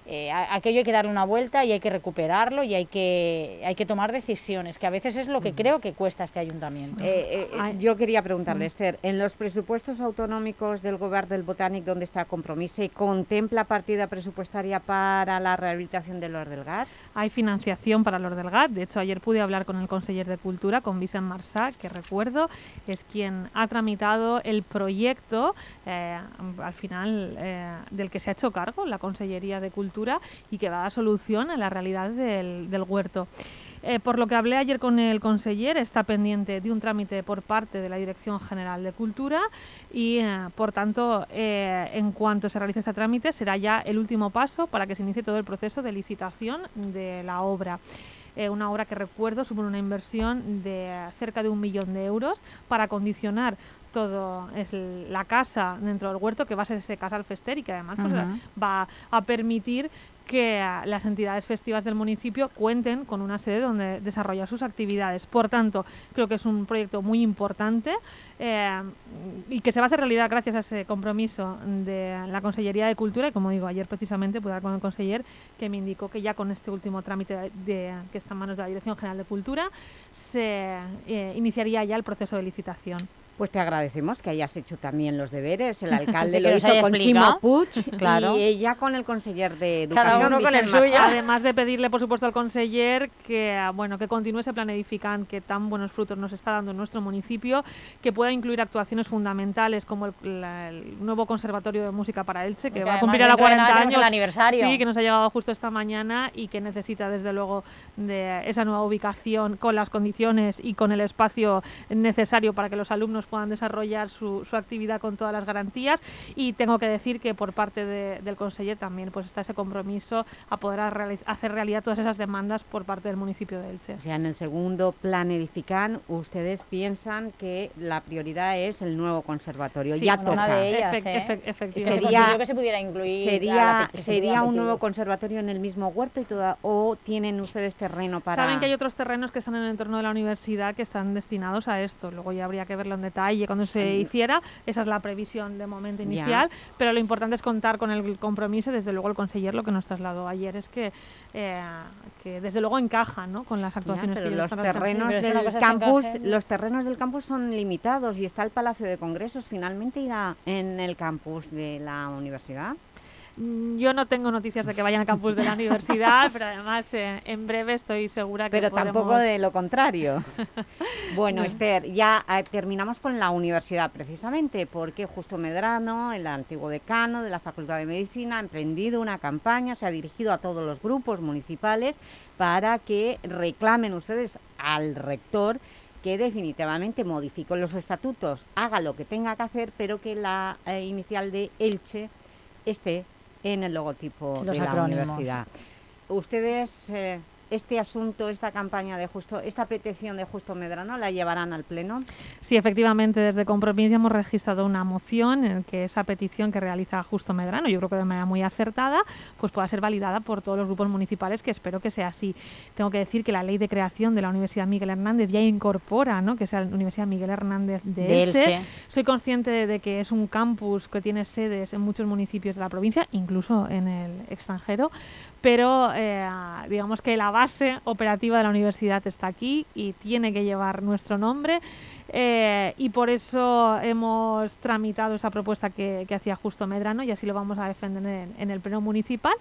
eh, aquello hay que darle una vuelta y hay que recuperarlo y hay que hay que tomar decisiones, que a veces es lo que creo que cuesta este ayuntamiento. Eh, eh, yo quería preguntarle, Esther, en los presupuestos autonómicos del Gobierno del Botánic, donde está Compromiso, ¿se contempla partida presupuestaria para la rehabilitación del Lord del Gat? Hay financiación para Lord del Gat. De hecho, ayer pude hablar con el conseller de Cultura, con Vicent Marsá, que recuerdo es quien ha tramitado el proyecto, eh, al final, eh, del que se ha hecho cargo la Consellería de Cultura y que va solución a la realidad del, huerto. Eh, por lo que hablé ayer con el conseller, está pendiente de un trámite por parte de la Dirección General de Cultura y, eh, por tanto, eh, en cuanto se realice este trámite, será ya el último paso para que se inicie todo el proceso de licitación de la obra. Una obra que recuerdo supone una inversión de cerca de un millón de euros para acondicionar todo es la casa dentro del huerto, que va a ser ese casal fester y que además pues, va a permitir que las entidades festivas del municipio cuenten con una sede donde desarrollar sus actividades. Por tanto, creo que es un proyecto muy importante eh, y que se va a hacer realidad gracias a ese compromiso de la Consellería de Cultura y, como digo, ayer precisamente pude hablar con el conseller que me indicó que ya con este último trámite de, de- que está en manos de la Dirección General de Cultura se eh, iniciaría ya el proceso de licitación. Pues te agradecemos que hayas hecho también los deberes. El [laughs] Sí, alcalde que lo nos hizo con explicado. Chimo Puig [laughs] Claro. y ella con el conseller de Cada Educación. uno con el Vicent suyo. Marsá. Además de pedirle, por supuesto, al conseller que, ah, bueno, que continúe ese plan edificante que tan buenos frutos nos está dando en nuestro municipio, que pueda incluir actuaciones fundamentales como el, la- el nuevo Conservatorio de Música para Elche, que Que va a cumplir ahora dentro de 40 nada tenemos años. el aniversario. Sí, que nos ha llegado justo esta mañana y que necesita, desde luego, de esa nueva ubicación con las condiciones y con el espacio necesario para que los alumnos pues puedan desarrollar su, su actividad con todas las garantías y tengo que decir que por parte de- del conseller también pues está ese compromiso a poder a reali- hacer realidad todas esas demandas por parte del municipio de Elche. O sea, en el segundo plan Edifican, ustedes piensan que la prioridad es el nuevo conservatorio. Sí, ya toca. una de ellas, ¿eh? efe- se efectivamente. consiguió que se pudiera incluir la sería, sería un nuevo conservatorio en el mismo huerto y toda, o tienen ustedes terreno para Saben que hay otros terrenos que están en el entorno de la universidad que están destinados a esto. Luego ya habría que verlo en detalle cuando se hiciera. Esa es la previsión de momento Ya. inicial. Pero lo importante es contar con el compromiso. Desde luego el conseller lo que nos trasladó ayer es que, eh, que desde luego encaja ¿no? con las Ya, actuaciones pero que los terrenos del campus, los terrenos del campus son limitados y está el Palacio de Congresos. Finalmente irá en el campus de la universidad. Mm, Yo no tengo noticias de que vayan al campus de la universidad, pero además eh, en breve estoy segura que Pero tampoco de lo contrario. [laughs] bueno, Bueno. Esther, ya eh, terminamos con la universidad precisamente, porque Justo Medrano, el antiguo decano de la Facultad de Medicina, ha emprendido una campaña, se ha dirigido a todos los grupos municipales para que reclamen ustedes al rector que definitivamente modificó los estatutos, haga lo que tenga que hacer, pero que la eh, inicial de Elche esté en el logotipo Los de la acrónimos. universidad. Ustedes, eh, este asunto, esta campaña de Justo, esta petición de Justo Medrano, ¿la llevarán al Pleno? Sí, efectivamente, desde Compromís ya hemos registrado una moción en que esa petición que realiza Justo Medrano, yo creo que de manera muy acertada, pues pueda ser validada por todos los grupos municipales, que espero que sea así. Tengo que decir que la ley de creación de la Universidad Miguel Hernández ya incorpora, ¿no? que sea la Universidad Miguel Hernández de, De Elche. Elche. Soy consciente de, de que es un campus que tiene sedes en muchos municipios de la provincia, incluso en el extranjero, pero eh, digamos que la base operativa de la universidad está aquí y tiene que llevar nuestro nombre eh, y por eso hemos tramitado esa propuesta que, hacía Justo Medrano y así lo vamos a defender en, en el pleno municipal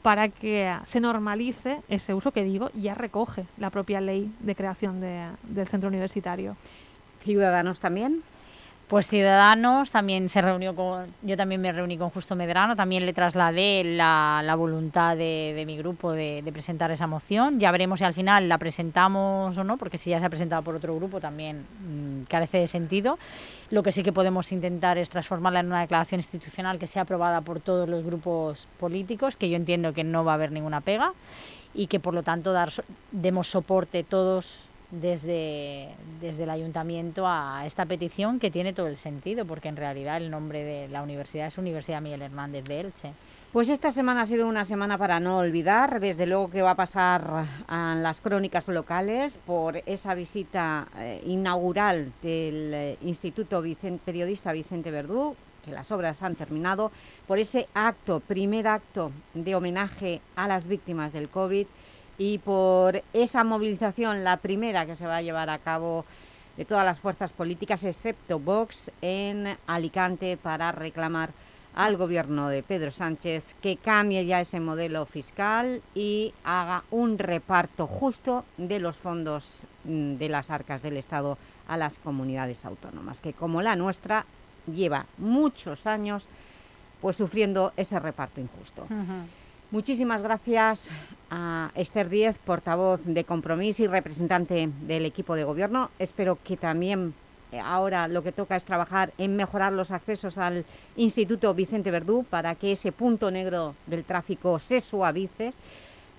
para que se normalice ese uso que digo ya recoge la propia ley de creación de- del centro universitario. ¿Ciudadanos también? Pues Ciudadanos también se reunió con, yo también me reuní con Justo Medrano, también le trasladé la, la voluntad de, de mi grupo de, presentar esa moción. Ya veremos si al final la presentamos o no, porque si ya se ha presentado por otro grupo también mm, carece de sentido. Lo que sí que podemos intentar es transformarla en una declaración institucional que sea aprobada por todos los grupos políticos, que yo entiendo que no va a haber ninguna pega y que por lo tanto dar, demos soporte todos desde, desde el ayuntamiento a esta petición que tiene todo el sentido, porque en realidad el nombre de la universidad es Universidad Miguel Hernández de Elche. Pues esta semana ha sido una semana para no olvidar, desde luego que va a pasar a las crónicas locales por esa visita eh, inaugural del eh, Instituto Periodista Vicente Verdú, que las obras han terminado, por ese acto, primer acto de homenaje a las víctimas del COVID y por esa movilización, la primera que se va a llevar a cabo de todas las fuerzas políticas, excepto Vox, en Alicante para reclamar al gobierno de Pedro Sánchez que cambie ya ese modelo fiscal y haga un reparto justo de los fondos mm, de las arcas del Estado a las comunidades autónomas, que como la nuestra lleva muchos años pues sufriendo ese reparto injusto. Muchísimas gracias a Esther Díez, portavoz de Compromís y representante del equipo de gobierno. Espero que también eh, ahora lo que toca es trabajar en mejorar los accesos al Instituto Vicente Verdú para que ese punto negro del tráfico se suavice,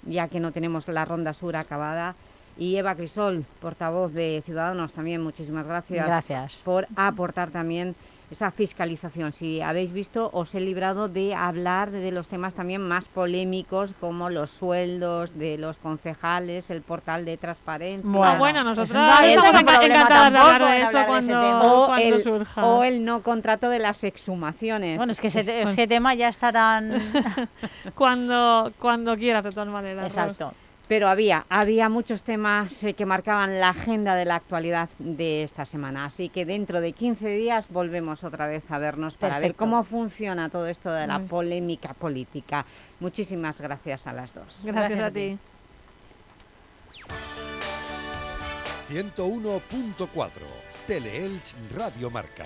ya que no tenemos la ronda sur acabada. Y Eva Crisol, portavoz de Ciudadanos, también muchísimas gracias, Gracias. por aportar también esa fiscalización. Si habéis visto, os he librado de hablar de los temas también más polémicos, como los sueldos de los concejales, el portal de transparencia. Bueno, Ah, bueno, nosotros no estamos encantadas de hablar de eso de cuando, tema. o, cuando el, surja. o el no contrato de las exhumaciones. Bueno, es que ese, te- ese tema ya está tan... [laughs] cuando, cuando quieras, de todas maneras. Exacto. Pero había, había muchos temas eh, que marcaban la agenda de la actualidad de esta semana. Así que dentro de 15 días volvemos otra vez a vernos para ver cómo funciona todo esto de la polémica política. Muchísimas gracias a las dos. Gracias, a ti. 101.4 Teleelch Radio Marca.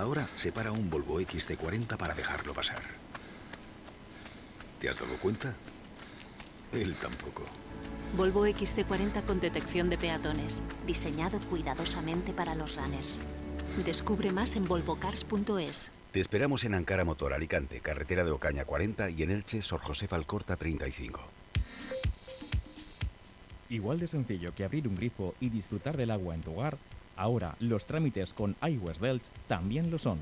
Ahora se para un Volvo XC40 para dejarlo pasar. ¿Te has dado cuenta? Él tampoco. Volvo XC40 con detección de peatones, diseñado cuidadosamente para los runners. Descubre más en volvocars.es. Te esperamos en Ankara Motor Alicante, carretera de Ocaña 40 y en Elche, Sor José Falcorta 35. Igual de sencillo que abrir un grifo y disfrutar del agua en tu hogar, ahora los trámites con iWest Delch también lo son.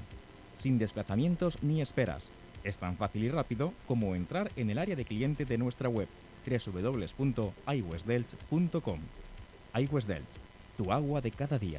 Sin desplazamientos ni esperas. Es tan fácil y rápido como entrar en el área de cliente de nuestra web www.iwestdelch.com. iWest Delch, tu agua de cada día.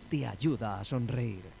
te ayuda a sonreír.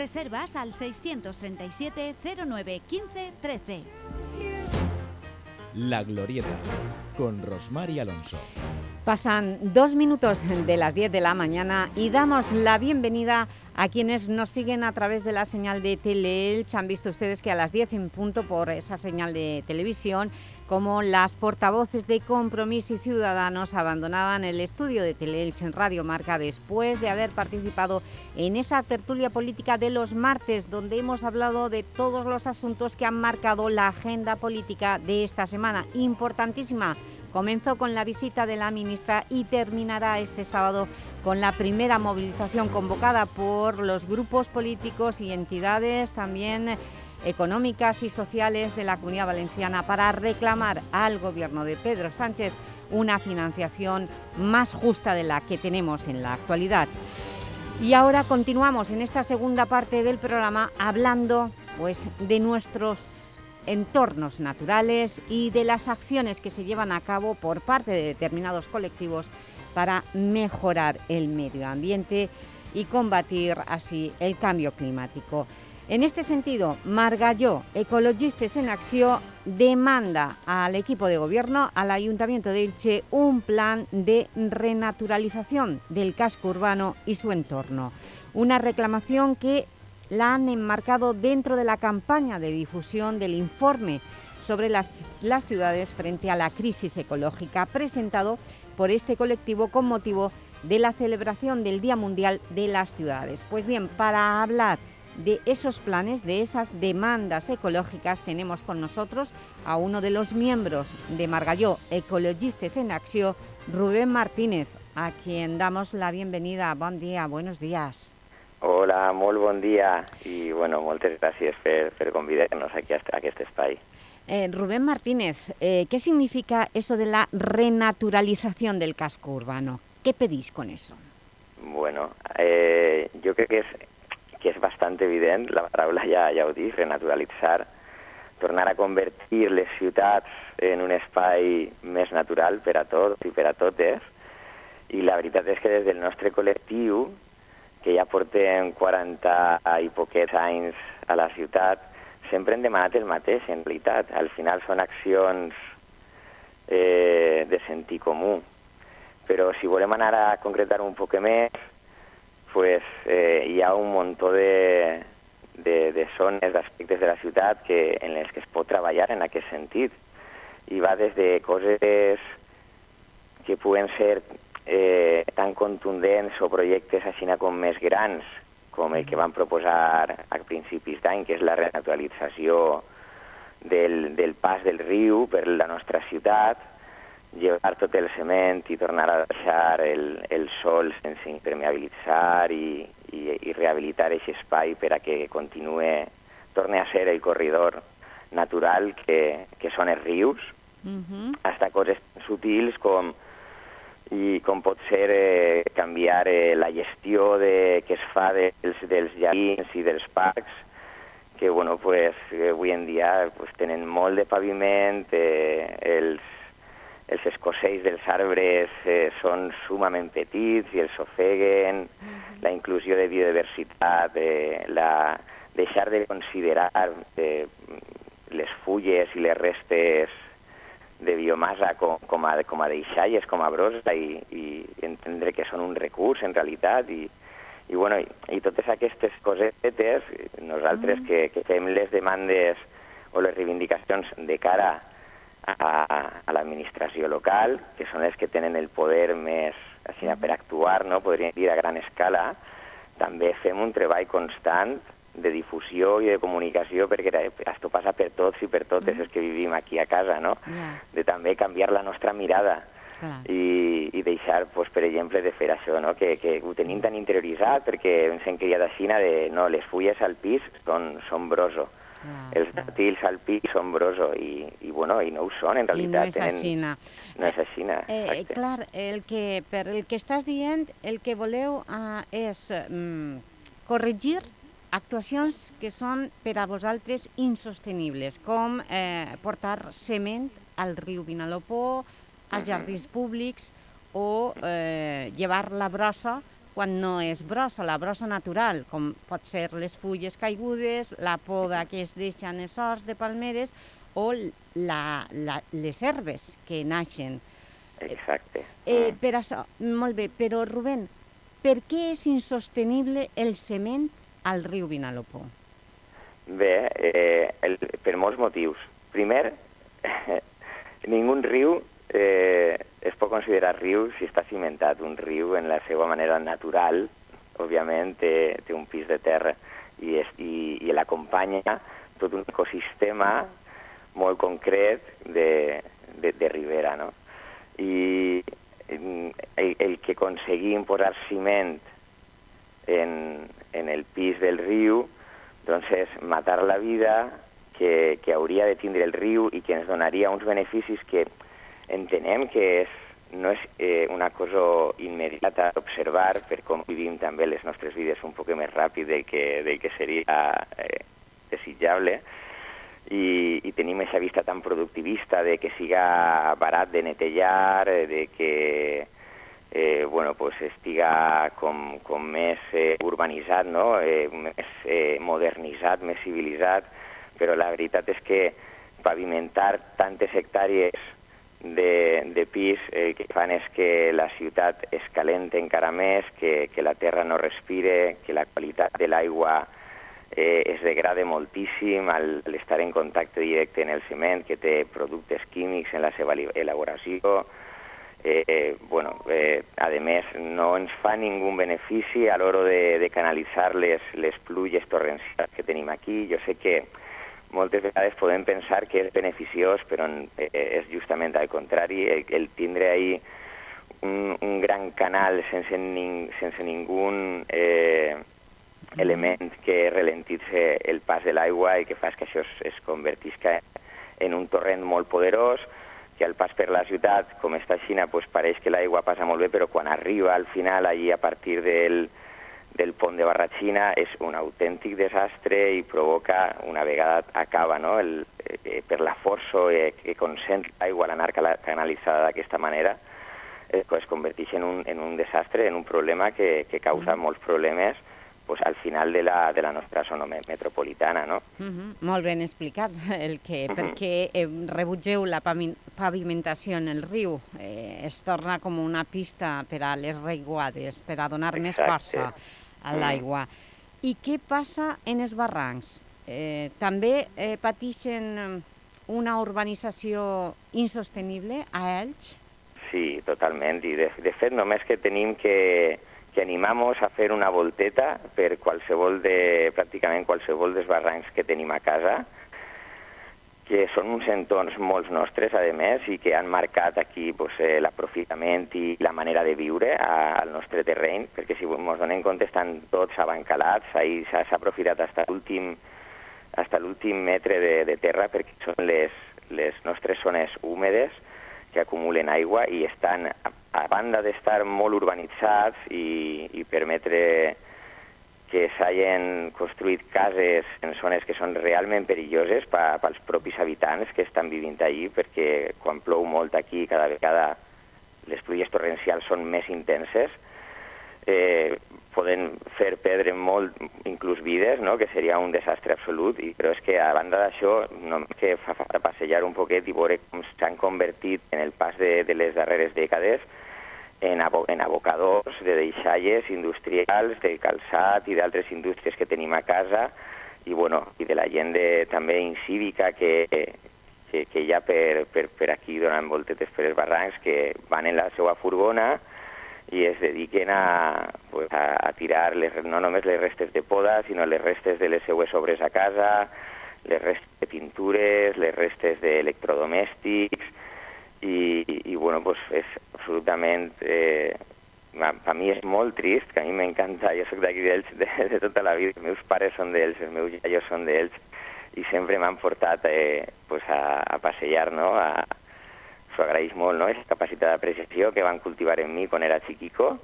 Reservas al 637 09 15 13. La Glorieta, con Rosmar y Alonso. Pasan dos minutos de las 10 de la mañana y damos la bienvenida a quienes nos siguen a través de la señal de Teleelch. Han visto ustedes que a las 10 en punto por esa señal de televisión como las portavoces de Compromís y Ciudadanos abandonaban el estudio de Teleelch en Radio Marca después de haber participado en esa tertulia política de los martes, donde hemos hablado de todos los asuntos que han marcado la agenda política de esta semana, importantísima. Comenzó con la visita de la ministra y terminará este sábado con la primera movilización convocada por los grupos políticos y entidades también económicas y sociales de la Comunidad Valenciana para reclamar al Gobierno de Pedro Sánchez una financiación más justa de la que tenemos en la actualidad. Y ahora continuamos en esta segunda parte del programa hablando pues, de nuestros entornos naturales y de las acciones que se llevan a cabo por parte de determinados colectivos para mejorar el medio ambiente y combatir así el cambio climático. En este sentido, Margalló, Ecologistes en Acción, demanda al equipo de gobierno, al Ayuntamiento de Ilche, un plan de renaturalización del casco urbano y su entorno. Una reclamación que la han enmarcado dentro de la campaña de difusión del informe sobre las ciudades frente a la crisis ecológica presentado por este colectivo con motivo de la celebración del Día Mundial de las Ciudades. Pues bien, para hablar de esos planes, de esas demandas ecológicas, tenemos con nosotros a uno de los miembros de Margalló, Ecologistes en Acción, Rubén Martínez, a quien damos la bienvenida. Buen día, buenos días. Hola, muy buen día y bueno, moltes gràcies per, per convidar-nos aquí a este, espai. Eh, Rubén Martínez, eh, ¿qué significa eso de la renaturalización del casco urbano? ¿Qué pedís con eso? Bueno, eh, jo crec que és, que és bastant evident, la paraula ja, ja ho dic, renaturalitzar, tornar a convertir les ciutats en un espai més natural per a tots i la veritat és que des del nostre col·lectiu, que ja portem 40 i poquets a la ciutat, sempre hem demanat el mateix, en realitat. Al final són accions eh, de sentir comú. Però si volem anar a concretar un poc més, pues, eh, hi ha un muntó de, de, de zones, d'aspectes de la ciutat que, en les que es pot treballar en aquest sentit. I va des de coses que puguen ser eh, tan contundents o projectes així com més grans, com el que van proposar a principis d'any, que és la renaturalització del, del pas del riu per la nostra ciutat, llevar tot el cement i tornar a deixar el, el sol sense impermeabilitzar i, i, i rehabilitar aquest espai per a que continue, torni a ser el corredor natural que, que són els rius, Mhm. hasta coses sutils com i com pot ser eh, canviar eh, la gestió de, que es fa dels, dels jardins i dels parcs, que bueno, pues, avui en dia pues, tenen molt de paviment, eh, els, els escocells dels arbres eh, són sumament petits i els ofeguen, la inclusió de biodiversitat, eh, la, deixar de considerar eh, les fulles i les restes de biomassa com, com, a, com a deixalles, com a brossa, i, i entendre que són un recurs en realitat, i, i, bueno, i, i totes aquestes cosetes, nosaltres que, que fem les demandes o les reivindicacions de cara a, a l'administració local, que són les que tenen el poder més així, per actuar, no? podríem dir a gran escala, també fem un treball constant de difusió i de comunicació perquè això passa per tots i per totes els que vivim aquí a casa, no? De també canviar la nostra mirada i, i deixar, pues, per exemple, de fer això, no? que, que ho tenim tan interioritzat perquè ens hem criat així de no, les fulles al pis són, són broso, els dàtils al pis són broso i, i, bueno, i no ho són en I no realitat. és així. No és així, Eh, exacte. clar, el que, per el que estàs dient, el que voleu eh, és mm, corregir actuacions que són per a vosaltres insostenibles, com eh, portar cement al riu Vinalopó, als jardins públics o eh, llevar la brossa quan no és brossa, la brossa natural, com pot ser les fulles caigudes, la poda que es deixa en els horts de palmeres o la, la, les herbes que naixen. Exacte. Eh, per això, molt bé, però Rubén, per què és insostenible el cement al riu Vinalopó? Bé, eh, el, per molts motius. Primer, [laughs] ningú riu eh, es pot considerar riu si està cimentat. Un riu, en la seva manera natural, òbviament, té, té un pis de terra i, és, i, i l'acompanya tot un ecosistema molt concret de, de, de ribera, no? I mm, el, el que aconseguim posar ciment en, en el pis del riu doncs és matar la vida que, que hauria de tindre el riu i que ens donaria uns beneficis que entenem que és, no és eh, una cosa immediata d'observar per com vivim també les nostres vides un poc més ràpid del que, del que seria eh, desitjable. I, i tenim aquesta vista tan productivista de que siga barat de netejar, eh, de que eh, bueno, pues estiga com, com més eh, urbanitzat, no? eh, més eh, modernitzat, més civilitzat, però la veritat és que pavimentar tantes hectàrees de, de pis el que fan és que la ciutat es calenta encara més, que, que la terra no respire, que la qualitat de l'aigua eh, es degrada moltíssim al, estar en contacte directe en el ciment, que té productes químics en la seva elaboració. Eh, eh, bueno, eh, a més, no ens fa ningú benefici a l'hora de, de canalitzar les, les pluges torrencials que tenim aquí. Jo sé que moltes vegades podem pensar que és beneficiós, però eh, és justament al contrari, el, el tindre ahí un, un gran canal sense, ning, sense ningú eh, element que ralentitze el pas de l'aigua i que fa que això es, es convertisca en un torrent molt poderós que al pas per la ciutat, com està Xina, pues, pareix que l'aigua passa molt bé, però quan arriba al final, allí a partir del, del pont de Barratxina, és un autèntic desastre i provoca, una vegada acaba, no? el, eh, per la força eh, que concentra l'aigua, l'anar canalitzada d'aquesta manera, eh, es converteix en un, en un desastre, en un problema que, que causa molts problemes pues, al final de la, de la nostra zona metropolitana. No? Uh -huh. Molt ben explicat [laughs] el que, uh -huh. perquè eh, rebutgeu la pavimentació en el riu. Eh, es torna com una pista per a les reiguades, per a donar Exacte. més força a l'aigua. I què passa en els barrancs? Eh, també eh, pateixen una urbanització insostenible a Elx? Sí, totalment. I de, de fet, només que tenim que, que animamos a fer una volteta per qualsevol de, pràcticament qualsevol dels barrancs que tenim a casa, que són uns entorns molts nostres, a més, i que han marcat aquí pues, eh, l'aprofitament i la manera de viure al nostre terreny, perquè si ens donem compte estan tots abancalats, ahir s'ha aprofitat fins l'últim l'últim metre de, de terra perquè són les, les nostres zones húmedes, que acumulen aigua i estan, a, banda d'estar molt urbanitzats i, i permetre que s'hagin construït cases en zones que són realment perilloses pels propis habitants que estan vivint allí, perquè quan plou molt aquí cada vegada les pluies torrencials són més intenses, eh, poden fer perdre molt, inclús vides, no? que seria un desastre absolut, i, però és que a banda d'això, no que fa falta passejar un poquet i veure com s'han convertit en el pas de, de les darreres dècades en, abo en abocadors de deixalles industrials, de calçat i d'altres indústries que tenim a casa, i, bueno, i de la gent de, també incívica que, que, que hi ha per, per, per aquí donant voltetes per els barrancs, que van en la seva furgona, i es dediquen a, pues, a, a tirar les, no només les restes de poda, sinó les restes de les seues obres a casa, les restes de pintures, les restes d'electrodomèstics, i, i, i bueno, pues és absolutament... Eh, per mi és molt trist, que a mi m'encanta, jo sóc d'aquí d'ells de, de tota la vida, els meus pares són d'ells, els meus iaios són d'ells, i sempre m'han portat eh, pues a, a passejar, no?, a, s'ho agraeix molt, no?, aquesta capacitat d'apreciació que van cultivar en mi quan era xiquico,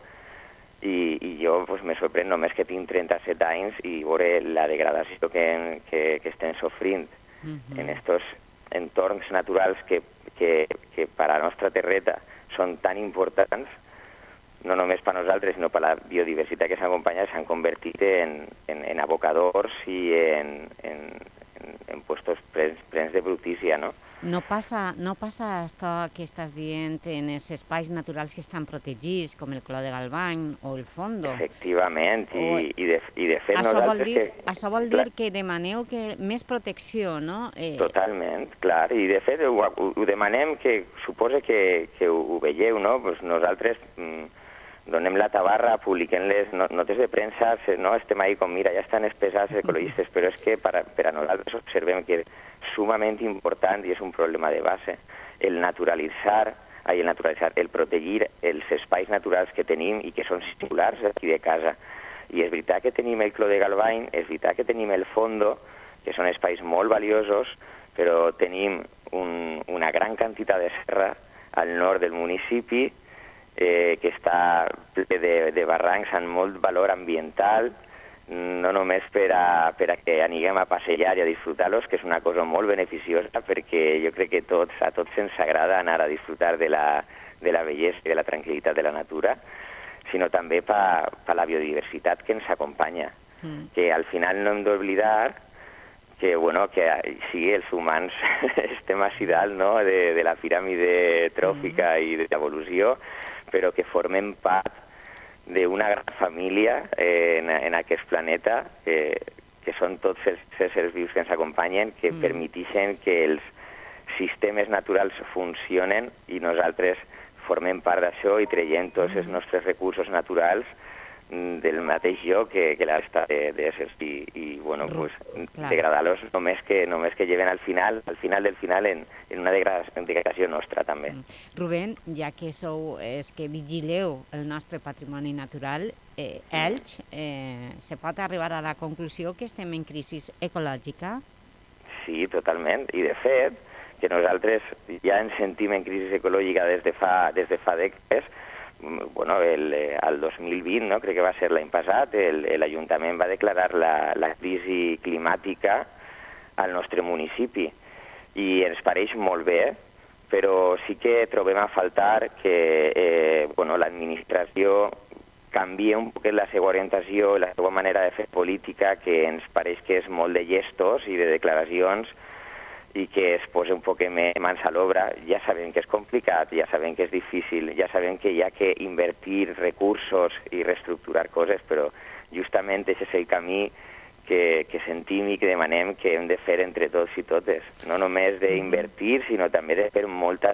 i, i jo pues, me sorprèn només que tinc 37 anys i veure la degradació que, que, que estem sofrint uh -huh. en estos entorns naturals que, que, que per a la nostra terreta són tan importants, no només per nosaltres, sinó per la biodiversitat que s'acompanya, s'han convertit en, en, en abocadors i en, en, en, en puestos plens, plens de brutícia, no? No passa, no passa això que estàs dient en els espais naturals que estan protegits, com el Cló de Galvany o el Fondo. Efectivament, i, o... i, de, i de fet això nosaltres... Vol dir, que... Això vol dir que demaneu que més protecció, no? Eh... Totalment, clar, i de fet ho, ho, ho demanem que suposa que, que ho, ho veieu, no? Pues nosaltres mm, donem la tabarra, publiquem les notes de premsa, no? estem ahí com, mira, ja estan espesats ecologistes, però és que per a, per a nosaltres observem que sumament important i és un problema de base. El naturalitzar, ai, el naturalitzar, el protegir els espais naturals que tenim i que són singulars aquí de casa. I és veritat que tenim el Cló de Galvany, és veritat que tenim el Fondo, que són espais molt valiosos, però tenim un, una gran quantitat de serra al nord del municipi eh, que està ple de, de barrancs amb molt valor ambiental, no només per a, per a que aniguem a passejar i a disfrutar-los, que és una cosa molt beneficiosa perquè jo crec que tots, a tots ens agrada anar a disfrutar de la, de la bellesa i de la tranquil·litat de la natura, sinó també per, per la biodiversitat que ens acompanya. Mm. Que al final no hem d'oblidar que, bueno, que sí, els humans [laughs] estem a dalt no? de, de la piràmide tròfica mm. i de l'evolució, però que formem part d'una gran família eh, en, en aquest planeta, eh, que són tots els, els éssers vius que ens acompanyen, que mm. permetixen que els sistemes naturals funcionen i nosaltres formem part d'això i traiem tots els mm. nostres recursos naturals del mateix lloc que, que l'esta d'éssers i, i bueno, pues, degradar-los només que, només que lleven al final, al final del final en, en una degradació nostra també. Mm. Rubén, ja que sou és que vigileu el nostre patrimoni natural, eh, Elx, eh, se pot arribar a la conclusió que estem en crisi ecològica? Sí, totalment. I de fet, que nosaltres ja ens sentim en crisi ecològica des de fa, des de fa dècades, Mm, bueno, el, eh, el 2020, no? crec que va ser l'any passat, l'Ajuntament va declarar la, la crisi climàtica al nostre municipi i ens pareix molt bé, però sí que trobem a faltar que eh, bueno, l'administració canvia un poquet la seva orientació i la seva manera de fer política, que ens pareix que és molt de gestos i de declaracions, i que es posi un poc més mans a l'obra. Ja sabem que és complicat, ja sabem que és difícil, ja sabem que hi ha que invertir recursos i reestructurar coses, però justament aquest és el camí que, que sentim i que demanem que hem de fer entre tots i totes. No només d'invertir, sinó també de fer molta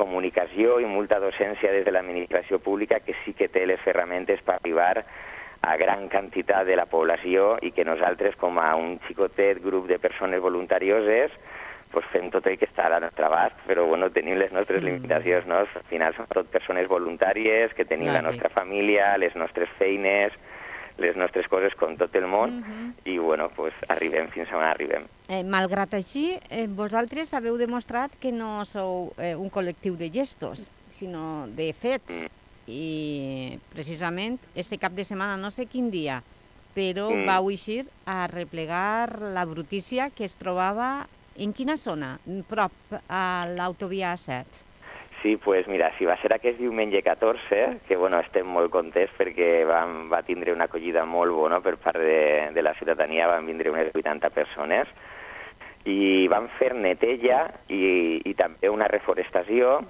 comunicació i molta docència des de l'administració pública que sí que té les ferramentes per arribar a gran quantitat de la població i que nosaltres, com a un xicotet grup de persones voluntarioses, pues fem tot el que està a la nostra abast, però bueno, tenim les nostres limitacions, no? Al final som tot persones voluntàries, que tenim la nostra família, les nostres feines, les nostres coses com tot el món, uh -huh. i bueno, pues arribem fins on arribem. Eh, malgrat així, eh, vosaltres haveu demostrat que no sou eh, un col·lectiu de gestos, sinó de fets. Mm i precisament este cap de setmana, no sé quin dia, però mm. vau eixir a replegar la brutícia que es trobava en quina zona? Prop a l'autovia 7. Sí, pues mira, si va ser aquest diumenge 14, que bueno, estem molt contents perquè vam, va tindre una acollida molt bona per part de, de la ciutadania, van vindre unes 80 persones, i van fer neteja i, i també una reforestació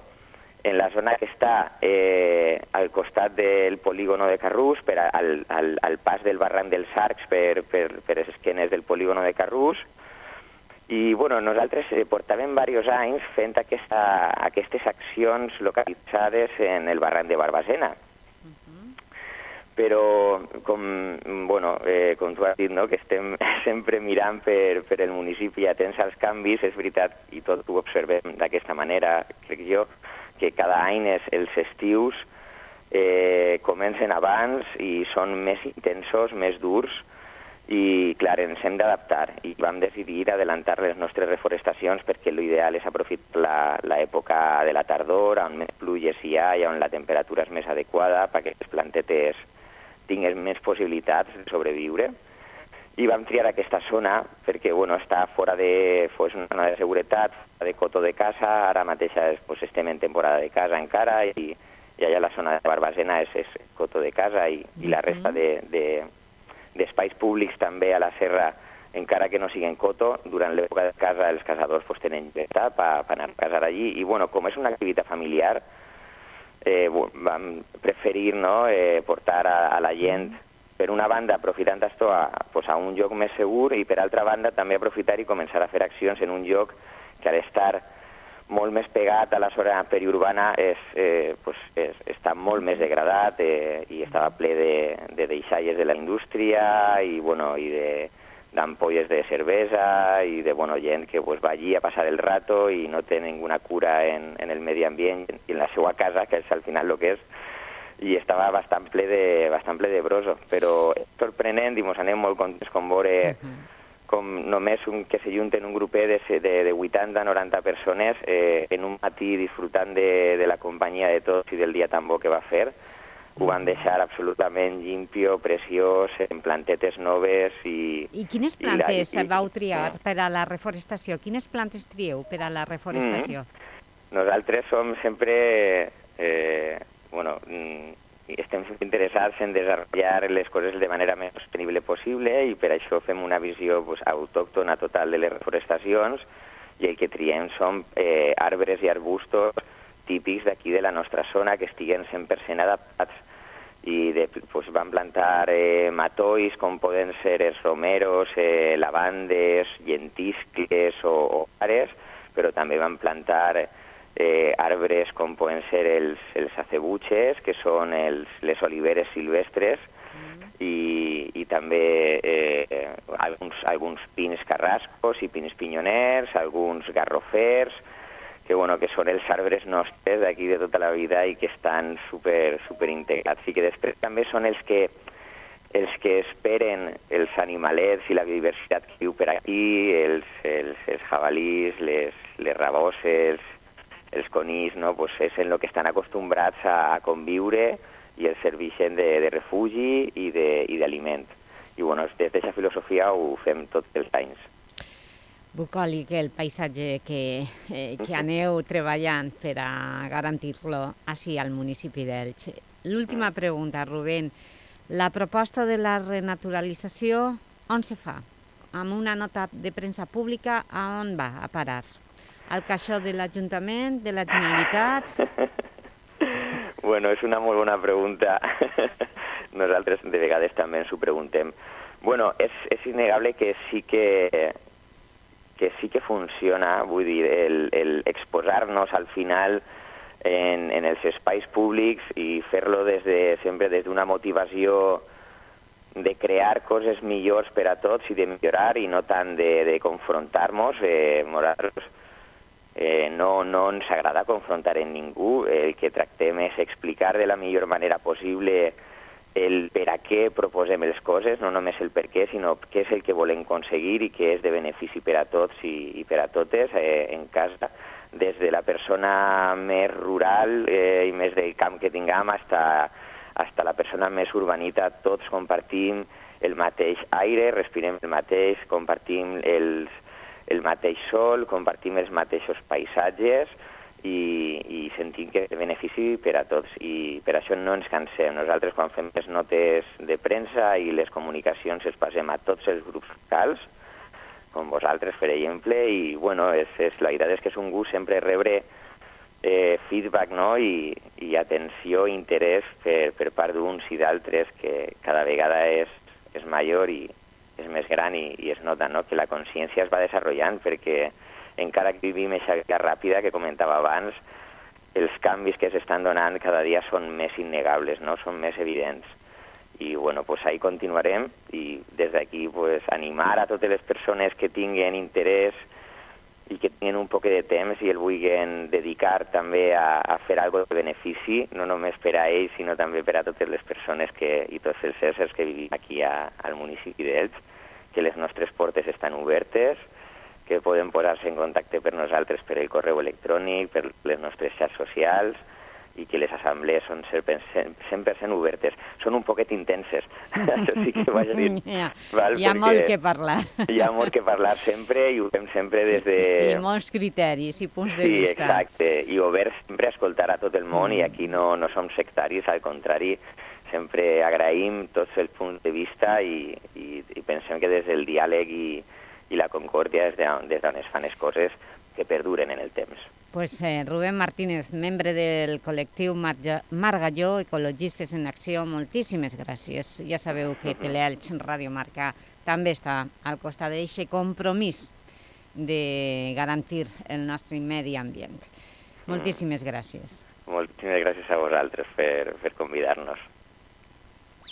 en la zona que està eh, al costat del polígono de Carrús, per al, al, al pas del barranc dels Arcs per, per, per les esquenes del polígono de Carrús, i bueno, nosaltres eh, portàvem diversos anys fent aquesta, aquestes accions localitzades en el barranc de Barbacena. Però, com, bueno, eh, com tu has dit, no? que estem [laughs] sempre mirant per, per el municipi atents als canvis, és veritat, i tot ho observem d'aquesta manera, crec jo, que cada any és, els estius eh, comencen abans i són més intensos, més durs, i clar, ens hem d'adaptar i vam decidir adelantar les nostres reforestacions perquè l'ideal és aprofitar l'època de la tardor, on més pluges hi ha i on la temperatura és més adequada perquè les plantetes tinguin més possibilitats de sobreviure i vam triar aquesta zona perquè bueno, està fora de, fos una zona de seguretat, de cotó de casa, ara mateix pues, estem en temporada de casa encara i, i allà la zona de Barbacena és, és cotó de casa i, i la resta d'espais de, de, públics també a la serra encara que no siguin coto, durant l'època de casa els casadors pues, tenen llibertat per, per anar a casar allí. I bueno, com és una activitat familiar eh, vam preferir no, eh, portar a, a la gent per una banda aprofitant esto a, pues, a un lloc més segur i per altra banda també aprofitar i començar a fer accions en un lloc que al estar molt més pegat a la zona periurbana és, eh, pues, és, està molt més degradat eh, i estava ple de, de deixalles de la indústria i, bueno, i de d'ampolles de cervesa i de bueno, gent que pues, va allí a passar el rato i no té ninguna cura en, en el medi ambient i en la seva casa, que és al final el que és, i estava bastant ple de, bastant ple de broso, però és sorprenent i mos anem molt contents com veure uh -huh. com només un, que se junten un grupet de, de, de 80-90 persones eh, en un matí disfrutant de, de la companyia de tots i del dia tan bo que va fer, ho van deixar absolutament llimpio, preciós, en plantetes noves i... I quines plantes i la, i, vau triar per a la reforestació? Quines plantes trieu per a la reforestació? Mm. Nosaltres som sempre eh, bueno, mm, estem interessats en desenvolupar les coses de manera més sostenible possible i per això fem una visió pues, autòctona total de les reforestacions i el que triem són eh, arbres i arbustos típics d'aquí de la nostra zona que estiguen 100% adaptats. I de, pues, van plantar eh, matolls com poden ser els romeros, eh, lavandes, llentiscles o, o ares, però també van plantar eh, arbres com poden ser els, els acebuches, que són els, les oliveres silvestres, mm. i, i també eh, alguns, alguns pins carrascos i pins pinyoners, alguns garrofers, que, bueno, que són els arbres nostres d'aquí de tota la vida i que estan super, super integrats. I que després també són els que els que esperen els animalets i la biodiversitat que viu per aquí, els, els, els jabalís, les, les raboses, els conills, no? pues és en el que estan acostumbrats a, a conviure i els serveixen de, de refugi i de- i d'aliment. I bueno, des d'aquesta filosofia ho fem tots els anys. Bucòlic, el paisatge que, eh, que aneu [laughs] treballant per a garantir-lo així al municipi d'Elx. L'última pregunta, Rubén. La proposta de la renaturalització, on se fa? Amb una nota de premsa pública, on va a parar? Al caixó de l'Ajuntament, de la Generalitat? [laughs] Bueno, és una molt bona pregunta. [laughs] Nosaltres de vegades també ens ho preguntem. Bueno, és, és innegable que sí que, que sí que funciona, vull dir, el, el exposar-nos al final en, en els espais públics i fer-lo des de, sempre des d'una motivació de crear coses millors per a tots i de millorar i no tant de, de confrontar-nos. Eh, nosaltres eh, no, no ens agrada confrontar en ningú, el que tractem és explicar de la millor manera possible el per a què proposem les coses, no només el per què, sinó què és el que volem aconseguir i què és de benefici per a tots i, i per a totes. Eh, en casa, des de la persona més rural eh, i més del camp que tinguem hasta, hasta la persona més urbanita, tots compartim el mateix aire, respirem el mateix, compartim els, el mateix sol, compartim els mateixos paisatges i, i sentim que de benefici per a tots i per això no ens cansem. Nosaltres quan fem les notes de premsa i les comunicacions es passem a tots els grups locals, com vosaltres, per exemple, i bueno, és, és, la veritat és que és un gust sempre rebre eh, feedback no? I, i atenció, interès per, per part d'uns i d'altres que cada vegada és, és major i és més gran i, i es nota no? que la consciència es va desenvolupant perquè encara que vivim aquesta vida ràpida que comentava abans, els canvis que s'estan donant cada dia són més innegables, no? són més evidents. I bueno, pues ahí continuarem i des d'aquí pues, animar a totes les persones que tinguen interès i que tinguin un poc de temps i el vulguin dedicar també a, a fer alguna de benefici, no només per a ells, sinó també per a totes les persones que, i tots els éssers que vivim aquí a, al municipi d'Elx, que les nostres portes estan obertes, que poden posar-se en contacte per nosaltres per el correu electrònic, per les nostres xarxes socials, i que les assemblees són 100%, 100 obertes. Són un poquet intenses, [laughs] això sí que vaig dir. Hi ha, val? hi ha molt que parlar. Hi ha molt que parlar sempre i ho fem sempre des de... I molts criteris i punts de Sí, vista. exacte, i obert sempre a escoltar a tot el món Mm. i aquí no, no som sectaris, al contrari, sempre agraïm tots els punts de vista i, i, i pensem que des del diàleg i, i la concòrdia des d'on es fan les coses que perduren en el temps. Pues eh, Rubén Martínez, membre del col·lectiu Marga- Margalló, Ecologistes en Acció, moltíssimes gràcies. Ja sabeu que [laughs] Teleelx Radio Marca també està al costat d'aquest compromís de garantir el nostre medi ambient. Moltíssimes gràcies. Moltíssimes gràcies a vosaltres per, per convidar-nos.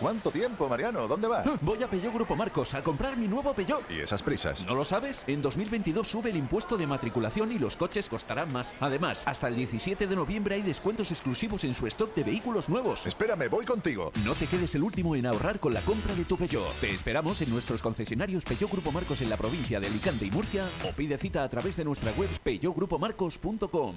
¿Cuánto tiempo, Mariano? ¿Dónde vas? Voy a Peugeot Grupo Marcos a comprar mi nuevo Peugeot. ¿Y esas prisas? ¿No lo sabes? En 2022 sube el impuesto de matriculación y los coches costarán más. Además, hasta el 17 de noviembre hay descuentos exclusivos en su stock de vehículos nuevos. Espérame, voy contigo. No te quedes el último en ahorrar con la compra de tu Peugeot. Te esperamos en nuestros concesionarios Peugeot Grupo Marcos en la provincia de Alicante y Murcia o pide cita a través de nuestra web peugeotgrupomarcos.com.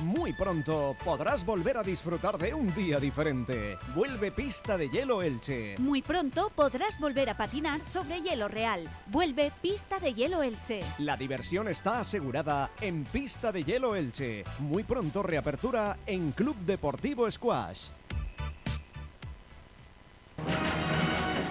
Muy pronto podrás volver a disfrutar de un día diferente. Vuelve Pista de Hielo Elche. Muy pronto podrás volver a patinar sobre hielo real. Vuelve Pista de Hielo Elche. La diversión está asegurada en Pista de Hielo Elche. Muy pronto reapertura en Club Deportivo Squash.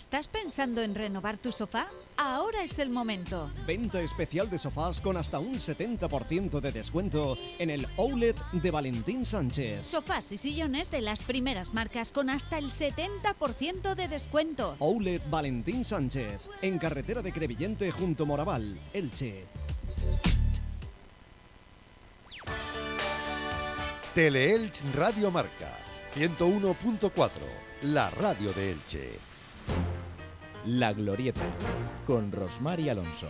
¿Estás pensando en renovar tu sofá? Ahora es el momento. Venta especial de sofás con hasta un 70% de descuento en el Outlet de Valentín Sánchez. Sofás y sillones de las primeras marcas con hasta el 70% de descuento. Outlet Valentín Sánchez, en carretera de Crevillente junto Moraval, Elche. Teleelch Radio Marca 101.4, la radio de Elche. La Glorieta, con Rosmar y Alonso.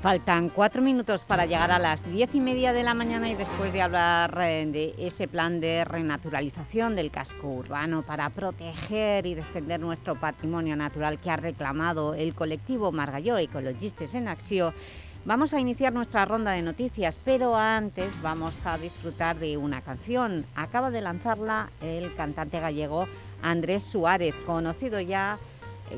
Faltan cuatro minutos para llegar a las diez y media de la mañana y después de hablar eh, de ese plan de renaturalización del casco urbano para proteger y defender nuestro patrimonio natural que ha reclamado el colectivo Margalló Ecologistes en Acción, vamos a iniciar nuestra ronda de noticias, pero antes vamos a disfrutar de una canción. Acaba de lanzarla el cantante gallego Andrés Suárez, conocido ya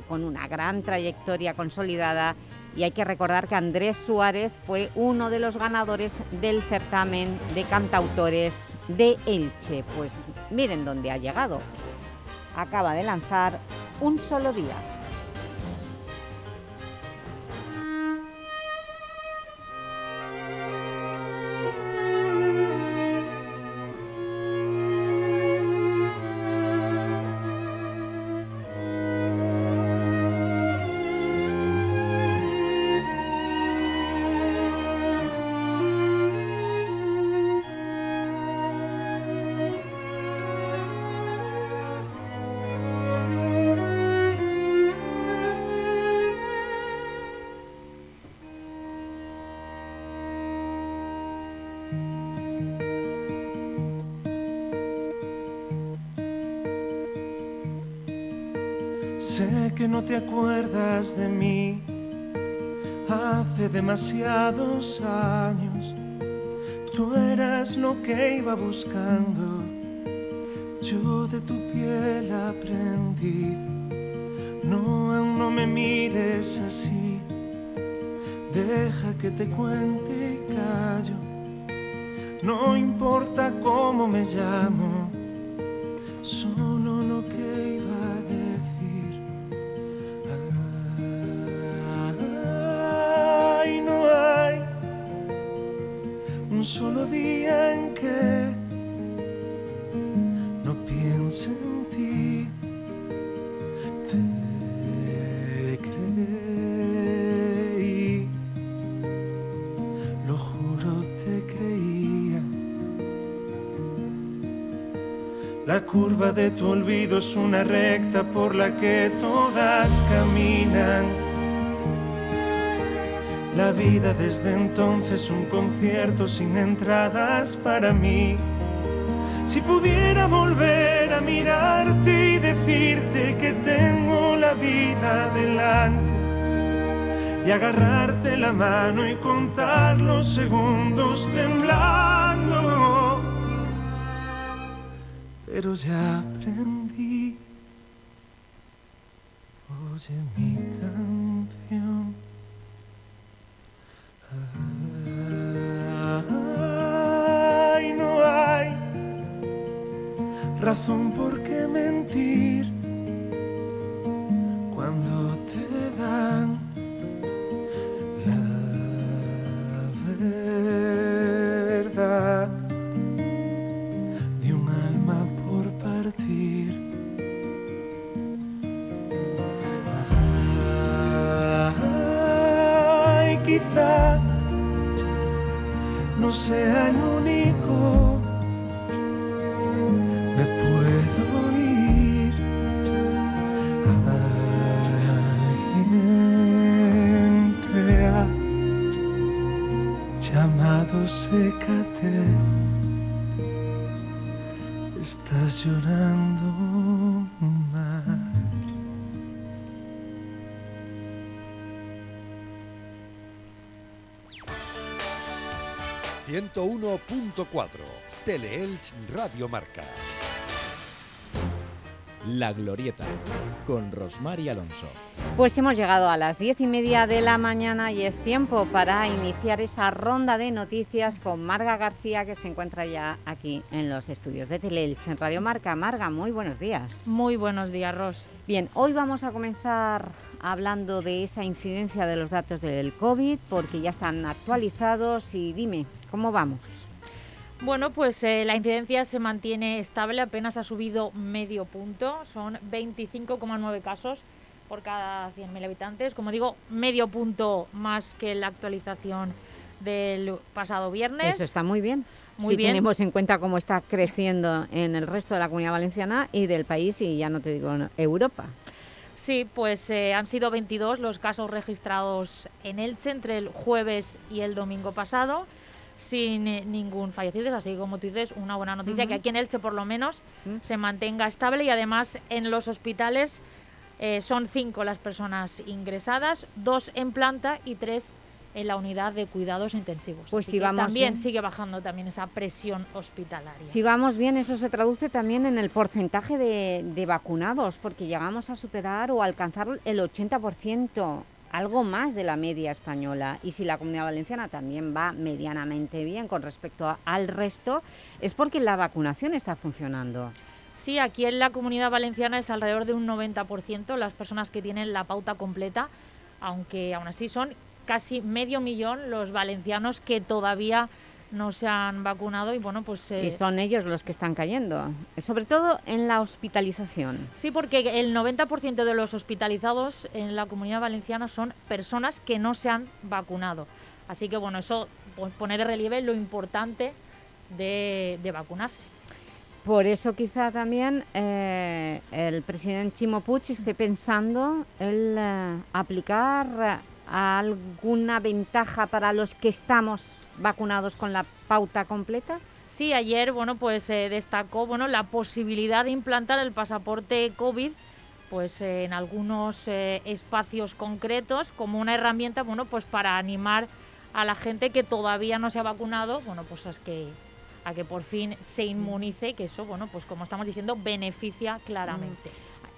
con una gran trayectoria consolidada y hay que recordar que Andrés Suárez fue uno de los ganadores del certamen de cantautores de Elche. Pues miren dónde ha llegado. Acaba de lanzar Un solo día. Te acuerdas de mí. Hace demasiados años tú eras lo que iba buscando. Yo de tu piel aprendí. No, aún no me mires así. Deja que te cuente y callo. No importa cómo me llamo, de tu olvido es una recta por la que todas caminan. La vida desde entonces un concierto sin entradas para mí. Si pudiera volver a mirarte y decirte que tengo la vida delante y agarrarte la mano y contar los segundos temblando. Pero ya aprendí. Oye mi canción. Ay, no hay razón por 101.4 Teleelch Radio Marca. La Glorieta, con Rosmar y Alonso. Pues hemos llegado a las diez y media de la mañana y es tiempo para iniciar esa ronda de noticias con Marga García, que se encuentra ya aquí en los estudios de Teleelch en Radio Marca. Marga, muy buenos días. Muy buenos días, Ros. Bien, hoy vamos a comenzar hablando de esa incidencia de los datos del COVID, porque ya están actualizados y dime, ¿cómo vamos? Bueno, pues eh, la incidencia se mantiene estable, apenas ha subido medio punto, son 25,9 casos por cada 100.000 habitantes. Como digo, medio punto más que la actualización del pasado viernes. Eso está muy bien. Muy si bien. tenemos en cuenta cómo está creciendo en el resto de la Comunidad Valenciana y del país, y ya no te digo en Europa. Sí, pues eh, han sido 22 los casos registrados en Elche entre el jueves y el domingo pasado, sin eh, ningún fallecido, así como tú dices, una buena noticia, que aquí en Elche por lo menos se mantenga estable y además en los hospitales eh, son cinco las personas ingresadas, dos en planta y tres en la unidad de cuidados intensivos. Pues Así si vamos también bien. sigue bajando también esa presión hospitalaria. Si vamos bien, eso se traduce también en el porcentaje de, de vacunados, porque llegamos a superar o alcanzar el 80%, algo más de la media española. Y si la Comunidad Valenciana también va medianamente bien con respecto a- al resto, es porque la vacunación está funcionando. Sí, aquí en la Comunidad Valenciana es alrededor de un 90% las personas que tienen la pauta completa, aunque aún así son casi medio millón los valencianos que todavía no se han vacunado y bueno, pues... eh, Y son ellos los que están cayendo, sobre todo en la hospitalización. Sí, porque el 90% de los hospitalizados en la Comunidad Valenciana son personas que no se han vacunado. Así que bueno, eso pues, pone de relieve lo importante de, de vacunarse. Por eso quizá también eh, el presidente Chimo Puig esté pensando en eh, aplicar eh, alguna ventaja para los que estamos vacunados con la pauta completa. Sí, ayer bueno, pues eh, destacó bueno, la posibilidad de implantar el pasaporte COVID pues eh, en algunos eh, espacios concretos como una herramienta bueno, pues para animar a la gente que todavía no se ha vacunado, bueno, pues es que a que por fin se inmunice, que eso, bueno, pues como estamos diciendo, beneficia claramente.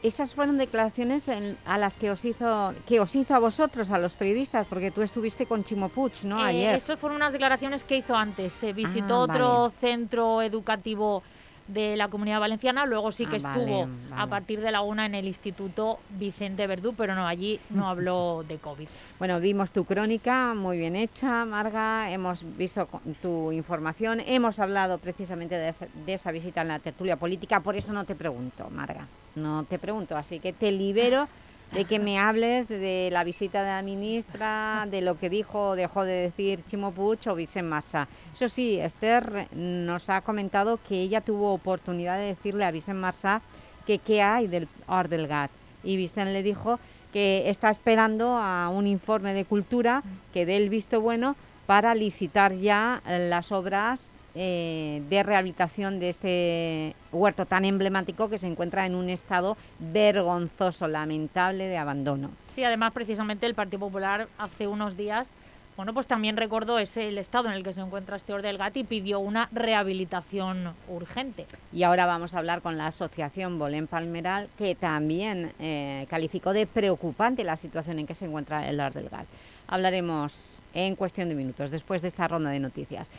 Esas fueron declaraciones en- a las que os hizo que os hizo a vosotros, a los periodistas, porque tú estuviste con Chimo Puig, ¿no? Eh, Ayer. Esas fueron unas declaraciones que hizo antes. Se visitó Ah, otro vale. centro educativo de la Comunidad Valenciana, luego sí que Ah, estuvo vale. a partir de la una en el Instituto Vicente Verdú, pero no, allí no [laughs] habló de COVID. Bueno, vimos tu crónica, muy bien hecha, Marga, hemos visto tu información, hemos hablado precisamente de esa, de esa visita en la tertulia política, por eso no te pregunto, Marga, no te pregunto, así que te libero [laughs] de que me hables de la visita de la ministra, de lo que dijo dejó de decir Chimo Puig o Vicent Massa. Eso sí, Esther nos ha comentado que ella tuvo oportunidad de decirle a Vicent Massa que qué hay del Or del Gat. Y Vicent le dijo que está esperando a un informe de cultura que dé el visto bueno para licitar ya las obras eh, de rehabilitación de este huerto tan emblemático que se encuentra en un estado vergonzoso, lamentable de abandono. Sí, además precisamente el Partido Popular hace unos días, bueno, pues también recordó ese el estado en el que se encuentra este Ordelgat y pidió una rehabilitación urgente. Y ahora vamos a hablar con la asociación Bolén Palmeral, que también eh, calificó de preocupante la situación en que se encuentra el Ar del Gat. Hablaremos en cuestión de minutos, después de esta ronda de noticias.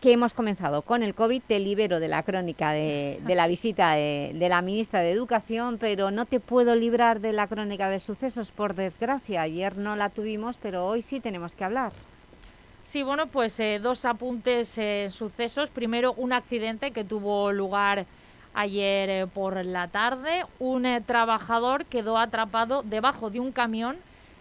Que hemos comenzado con el COVID, te libero de la crónica de, la visita de, la ministra de Educación, pero no te puedo librar de la crónica de sucesos, por desgracia. Ayer no la tuvimos, pero hoy sí tenemos que hablar. Sí, bueno, pues eh, dos apuntes eh, sucesos. Primero, un accidente que tuvo lugar ayer eh, por la tarde. Un trabajador quedó atrapado debajo de un camión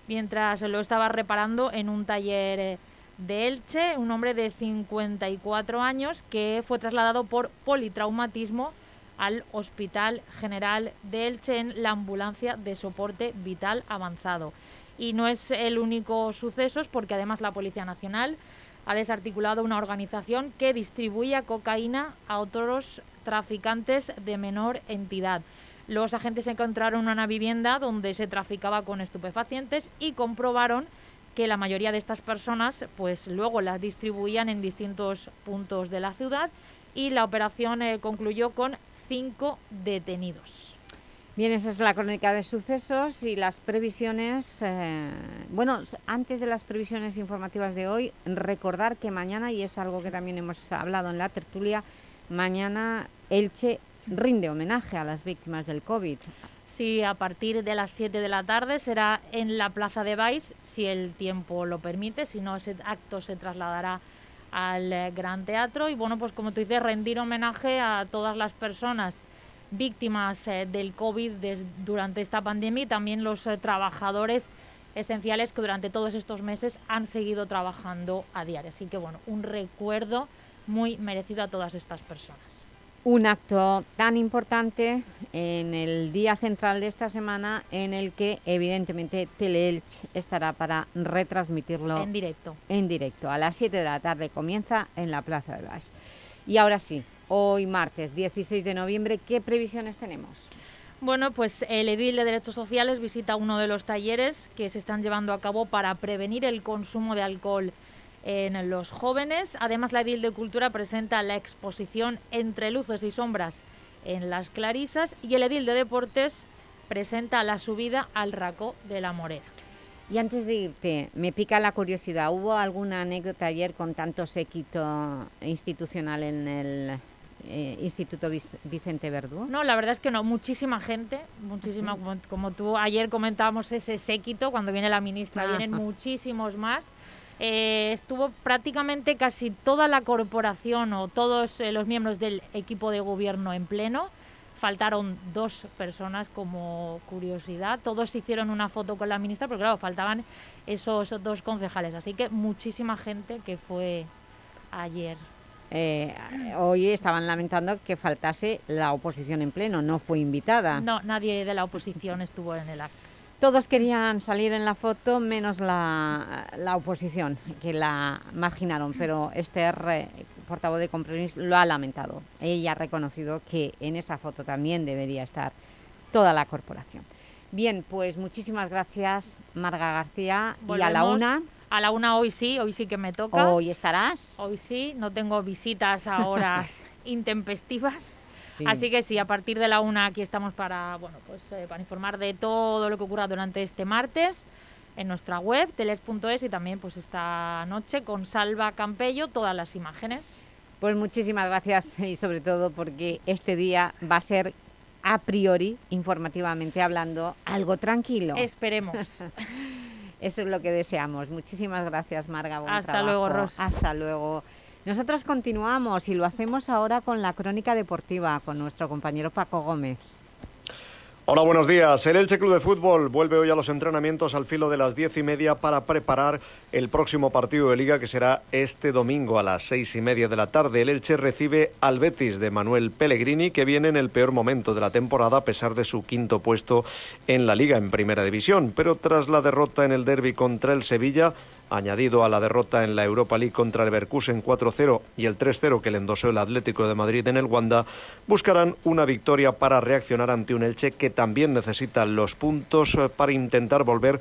mientras lo estaba reparando en un taller de Elche. Un hombre de 54 años que fue trasladado por politraumatismo al Hospital General de Elche en la ambulancia de soporte vital avanzado. Y no es el único suceso, porque además la Policía Nacional ha desarticulado una organización que distribuía cocaína a otros traficantes de menor entidad. Los agentes encontraron una vivienda donde se traficaba con estupefacientes y comprobaron que la mayoría de estas personas pues luego las distribuían en distintos puntos de la ciudad y la operación eh, concluyó con cinco detenidos. Bien, esa es la crónica de sucesos y las previsiones. eh, bueno, antes de las previsiones informativas de hoy, recordar que mañana, y es algo que también hemos hablado en la tertulia, mañana Elche rinde homenaje a las víctimas del COVID. Sí, a partir de las 7 de la tarde será en la Plaza de Baix, si el tiempo lo permite, si no ese acto se trasladará al eh, Gran Teatro y bueno, pues como tú dices, rendir homenaje a todas las personas víctimas eh, del COVID durante esta pandemia y también los eh, trabajadores esenciales que durante todos estos meses han seguido trabajando a diario. Así que bueno, un recuerdo muy merecido a todas estas personas. Un acto tan importante en el día central de esta semana en el que evidentemente Teleelch estará para retransmitirlo En directo. en directo. A las 7 de la tarde comienza en la Plaza de Baix. Y ahora sí, hoy martes 16 de noviembre, ¿qué previsiones tenemos? Bueno, pues el edil de Derechos Sociales visita uno de los talleres que se están llevando a cabo para prevenir el consumo de alcohol en los jóvenes. Además, la edil de Cultura presenta la exposición Entre luces y sombras en las Clarisas y el edil de Deportes presenta la subida al Racó de la Morera. Y antes de irte, me pica la curiosidad, ¿hubo alguna anécdota ayer con tanto séquito institucional en el eh, Instituto Vic- Vicente Verdú? No, la verdad es que no, muchísima gente, muchísima, ¿Ah, como, como tú ayer comentábamos ese séquito, cuando viene la ministra, Ajá. vienen muchísimos más. Eh, estuvo prácticamente casi toda la corporación o todos eh, los miembros del equipo de gobierno en pleno. Faltaron dos personas como curiosidad. Todos hicieron una foto con la ministra, pero claro, faltaban esos dos concejales. Así que muchísima gente que fue ayer. Eh, hoy estaban lamentando que faltase la oposición en pleno, no fue invitada. No, nadie de la oposición estuvo en el acto. Todos querían salir en la foto, menos la, la oposición, que la marginaron, pero Esther, portavoz de Compromís, lo ha lamentado. Ella ha reconocido que en esa foto también debería estar toda la corporación. Bien, pues muchísimas gracias, Marga García, y a la Volvemos una... A la una hoy sí, hoy sí que me toca. Hoy estarás. Hoy sí, no tengo visitas a horas [laughs] intempestivas. Sí. Así que sí, a partir de la una aquí estamos para, bueno, pues, eh, para informar de todo lo que ocurra durante este martes en nuestra web, teles.es y también pues esta noche con Salva Campello todas las imágenes. Pues muchísimas gracias y sobre todo porque este día va a ser a priori, informativamente hablando, algo tranquilo. Esperemos. [laughs] Eso es lo que deseamos. Muchísimas gracias, Marga. buen Hasta trabajo. luego, Ros. Hasta luego. Nosotros continuamos y lo hacemos ahora con la crónica deportiva, con nuestro compañero Paco Gómez. Hola, buenos días. El Elche Club de Fútbol vuelve hoy a los entrenamientos al filo de las diez y media para preparar el próximo partido de Liga que será este domingo a las seis y media de la tarde. El Elche recibe al Betis de Manuel Pellegrini que viene en el peor momento de la temporada a pesar de su quinto puesto en la Liga en Primera División. Pero tras la derrota en el derby contra el Sevilla, añadido a la derrota en la Europa League contra el Leverkusen 4-0 y el 3-0 que le endosó el Atlético de Madrid en el Wanda, buscarán una victoria para reaccionar ante un Elche que también necesita los puntos eh, para intentar volver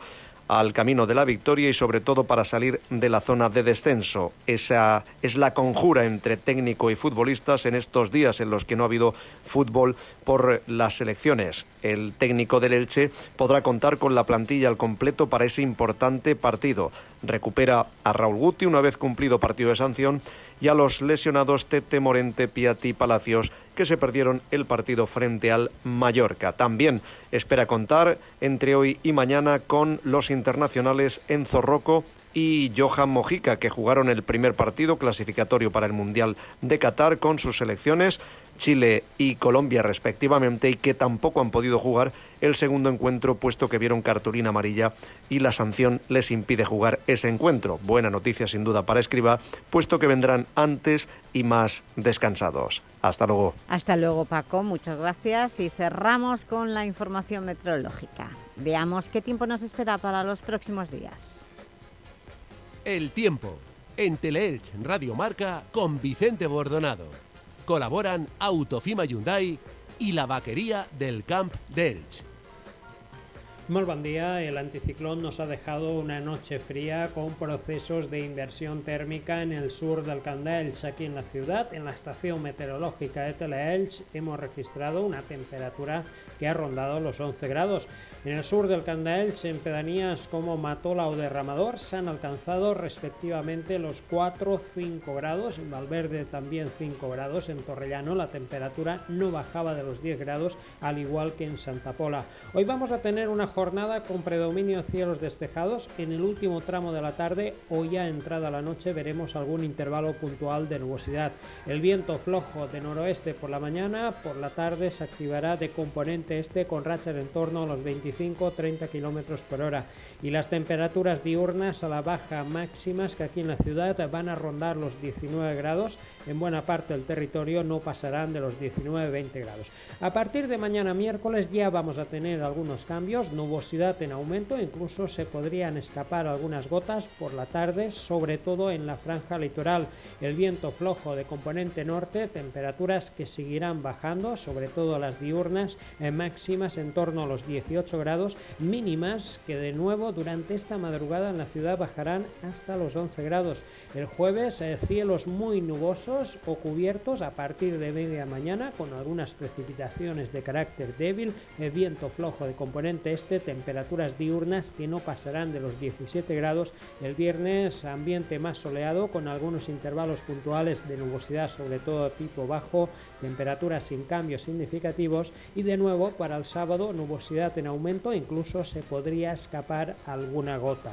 al camino de la victoria y sobre todo para salir de la zona de descenso. Esa es la conjura entre técnico y futbolistas en estos días en los que no ha habido fútbol por las selecciones. El técnico del Elche podrá contar con la plantilla al completo para ese importante partido. Recupera a Raúl Guti una vez cumplido partido de sanción y a los lesionados Tete Morente, Piatti Palacios que se perdieron el partido frente al Mallorca. También espera contar entre hoy y mañana con los internacionales Enzo Rocco y Johan Mojica, que jugaron el primer partido clasificatorio para el Mundial de Qatar con sus selecciones Chile y Colombia respectivamente y que tampoco han podido jugar el segundo encuentro puesto que vieron cartulina amarilla y la sanción les impide jugar ese encuentro. Buena noticia sin duda para Escriba, puesto que vendrán antes y más descansados. Hasta luego. Hasta luego, Paco. Muchas gracias. Y cerramos con la información meteorológica. Veamos qué tiempo nos espera para los próximos días. El tiempo en Teleelch Radio Marca con Vicente Bordonado. Colaboran Autofima Hyundai y la vaquería del Camp de Elche. Muy día. El anticiclón nos ha dejado una noche fría con procesos de inversión térmica en el sur del Candelch. Aquí en la ciudad, en la estación meteorológica de Teleelch, hemos registrado una temperatura que ha rondado los 11 grados. En el sur del Candaelch, en pedanías como Matola o Derramador, se han alcanzado respectivamente los 4 5 grados. En Valverde también 5 grados. En Torrellano la temperatura no bajaba de los 10 grados, al igual que en Santa Pola. Hoy vamos a tener una jornada con predominio cielos despejados. En el último tramo de la tarde o ya entrada la noche veremos algún intervalo puntual de nubosidad. El viento flojo de noroeste por la mañana, por la tarde se activará de componente este con rachas en torno a los 25 30 kilómetros por hora. Y las temperaturas diurnas a la baja máximas que aquí en la ciudad van a rondar los 19 grados. En buena parte del territorio no pasarán de los 19-20 grados. A partir de mañana miércoles ya vamos a tener algunos cambios, nubosidad en aumento, incluso se podrían escapar algunas gotas por la tarde, sobre todo en la franja litoral. El viento flojo de componente norte, temperaturas que seguirán bajando, sobre todo las diurnas, en máximas en torno a los 18 grados, mínimas que de nuevo durante esta madrugada en la ciudad bajarán hasta los 11 grados. El jueves eh, cielos muy nubosos o cubiertos a partir de media mañana con algunas precipitaciones de carácter débil, el viento flojo de componente este, temperaturas diurnas que no pasarán de los 17 grados. El viernes ambiente más soleado con algunos intervalos puntuales de nubosidad sobre todo tipo bajo, temperaturas sin cambios significativos y de nuevo para el sábado nubosidad en aumento, incluso se podría escapar alguna gota.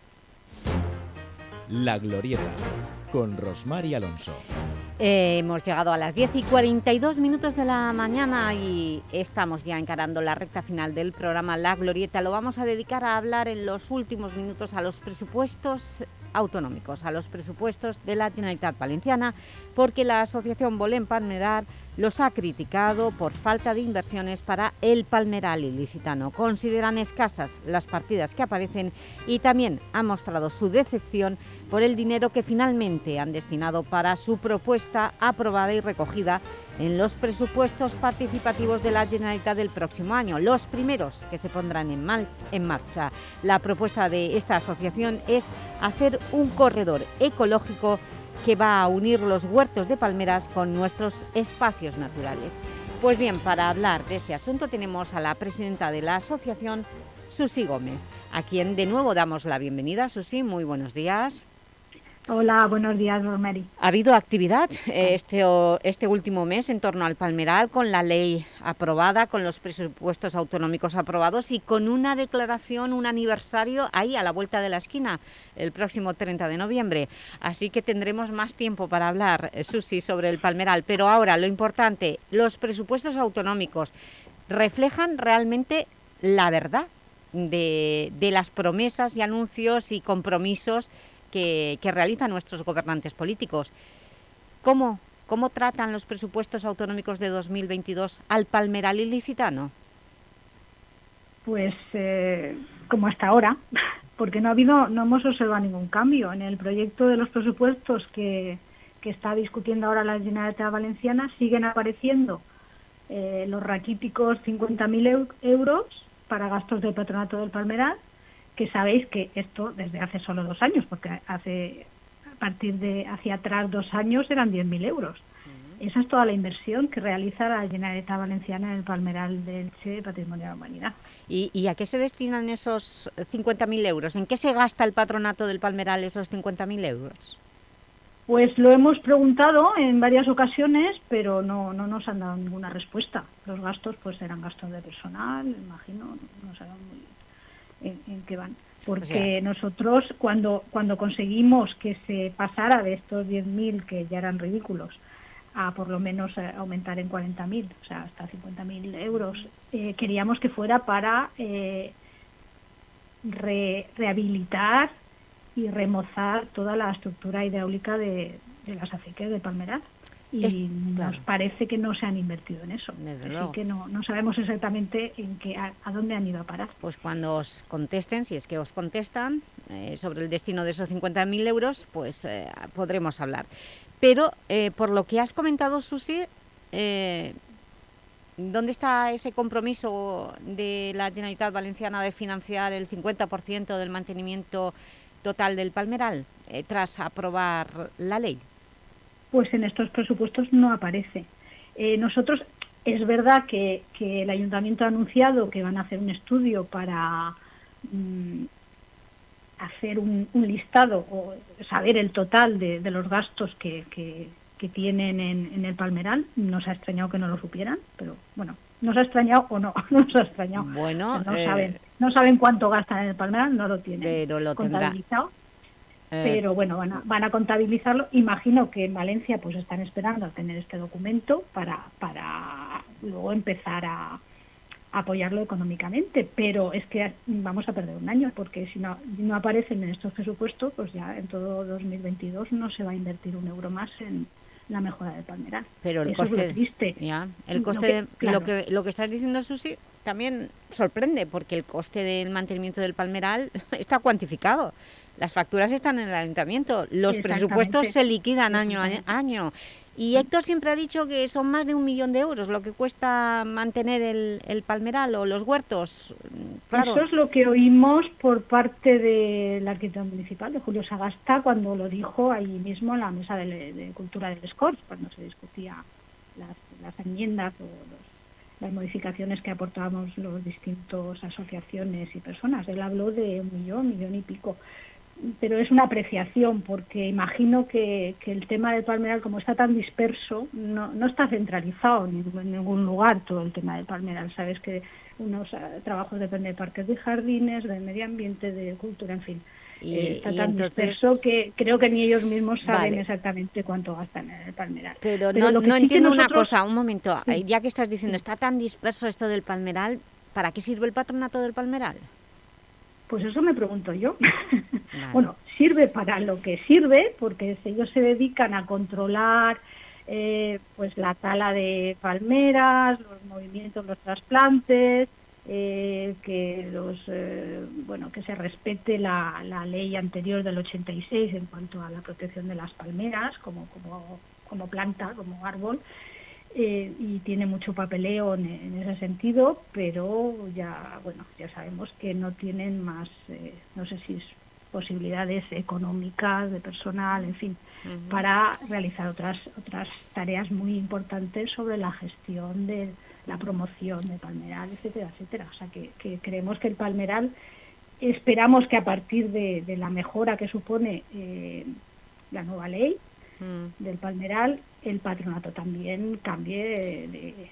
La Glorieta, con Rosmar y Alonso. Eh, hemos llegado a las 10 y 42 minutos de la mañana y estamos ya encarando la recta final del programa La Glorieta. Lo vamos a dedicar a hablar en los últimos minutos a los presupuestos autonómicos, a los presupuestos de la Generalitat Valenciana, porque la Asociación Bolén Palmerar los ha criticado por falta de inversiones para el palmeral ilicitano. Consideran escasas las partidas que aparecen y también ha mostrado su decepción por el dinero que finalmente han destinado para su propuesta aprobada y recogida en los presupuestos participativos de la Generalitat del próximo año, los primeros que se pondrán en, en marcha. La propuesta de esta asociación es hacer un corredor ecológico que va a unir los huertos de palmeras con nuestros espacios naturales. Pues bien, para hablar de este asunto tenemos a la presidenta de la asociación, Susi Gómez, a quien de nuevo damos la bienvenida. Susi, muy buenos días. Hola, buenos días, Rosemary. ¿Ha habido actividad eh, este, este último mes en torno al Palmeral con la ley aprobada, con los presupuestos autonómicos aprobados y con una declaración, un aniversario ahí a la vuelta de la esquina el próximo 30 de noviembre? Así que tendremos más tiempo para hablar, eh, Susi, sobre el Palmeral. Pero ahora, lo importante, los presupuestos autonómicos reflejan realmente la verdad de, de las promesas y anuncios y compromisos que, realizan nuestros gobernantes políticos. ¿Cómo, ¿Cómo tratan los presupuestos autonómicos de 2022 al palmeral ilicitano? Pues eh, como hasta ahora, [laughs] porque no ha habido, no hemos observado ningún cambio. En el proyecto de los presupuestos que, que está discutiendo ahora la Generalitat Valenciana siguen apareciendo eh, los raquíticos 50.000 euros para gastos del patronato del Palmeral que sabéis que esto desde hace solo dos años, porque hace a partir de hacia atrás dos años eran 10.000 euros. Esa es toda la inversión que realiza la Generalitat Valenciana en el Palmeral del Che Patrimonio de la Humanidad. ¿Y, ¿Y, a qué se destinan esos 50.000 euros? ¿En qué se gasta el patronato del Palmeral esos 50.000 euros? Pues lo hemos preguntado en varias ocasiones, pero no, no nos han dado ninguna respuesta. Los gastos pues eran gastos de personal, imagino, no sabemos muy en, qué van. porque nosotros cuando, cuando conseguimos que se pasara de estos 10.000, que ya eran ridículos, a por lo menos eh, aumentar en 40.000, o sea, hasta 50.000 euros, eh, queríamos que fuera para eh, rehabilitar y remozar toda la estructura hidráulica de, las acequias de Palmeral. Y nos parece que no se han invertido en eso. Así que no, no sabemos exactamente en qué, a, dónde han ido a parar. Pues cuando os contesten, si es que os contestan, sobre el destino de esos 50.000 euros, pues podremos hablar. Pero eh, por lo que has comentado, Susi, eh, ¿dónde está ese compromiso de la Generalitat Valenciana de financiar el 50% del mantenimiento total del Palmeral eh, tras aprobar la ley? Pues en estos presupuestos no aparece. nosotros, es verdad que, el Ayuntamiento ha anunciado que van a hacer un estudio para... Mm, hacer un, listado o saber el total de, los gastos que, que, tienen en, el Palmeral. Nos ha extrañado que no lo supieran, pero bueno, nos ha extrañado o no, [laughs] nos ha extrañado. Bueno, no, eh, saben, no saben cuánto gastan en el Palmeral, no lo tienen pero lo contabilizado. Eh. Pero bueno, van a, van a contabilizarlo. Imagino que en Valencia pues están esperando a tener este documento para, para luego empezar a, apoyarlo económicamente, pero es que vamos a perder un año, porque si no, no aparecen en estos presupuestos, pues ya en todo 2022 no se va a invertir un euro más en la mejora del palmeral. Pero el coste, es Ya, el coste, lo que, lo que estás diciendo, Susi, también sorprende, porque el coste del mantenimiento del palmeral [laughs] está cuantificado. Las facturas están en el ayuntamiento, los presupuestos se liquidan año a año y Héctor siempre ha dicho que son más de un millón de euros lo que cuesta mantener el, palmeral o los huertos. Claro. Eso es lo que oímos por parte del arquitecto municipal, de Julio Sagasta, cuando lo dijo ahí mismo en la mesa de, cultura del Scors, cuando se discutía las, enmiendas o las modificaciones que aportábamos los distintos asociaciones y personas. Él habló de un millón, millón y pico pero es una apreciación porque imagino que, el tema del palmeral como está tan disperso no, no está centralizado en ningún, lugar todo el tema del palmeral. Sabes que unos eh, trabajos dependen de parques de jardines de medio ambiente de cultura en fin. Y, eh, está tan disperso que creo que ni ellos mismos saben exactamente cuánto gastan en el palmeral. Pero, no, no entiendo una cosa un momento ya que estás diciendo está tan disperso esto del palmeral ¿para qué sirve el patronato del palmeral? Pues eso me pregunto yo. [laughs] bueno, sirve para lo que sirve, porque ellos se dedican a controlar eh, pues la tala de palmeras, los movimientos, los trasplantes, eh, que los eh, bueno que se respete la, la, ley anterior del 86 en cuanto a la protección de las palmeras como como como planta, como árbol eh, y tiene mucho papeleo en, ese sentido, pero ya bueno ya sabemos que no tienen más, eh, no sé si es posibilidades económicas, de personal, en fin, para realizar otras otras tareas muy importantes sobre la gestión de la promoción de palmeral, etcétera, etcétera. O sea que, creemos que el palmeral esperamos que a partir de, la mejora que supone eh, la nueva ley mm. del palmeral el patronato también cambie de,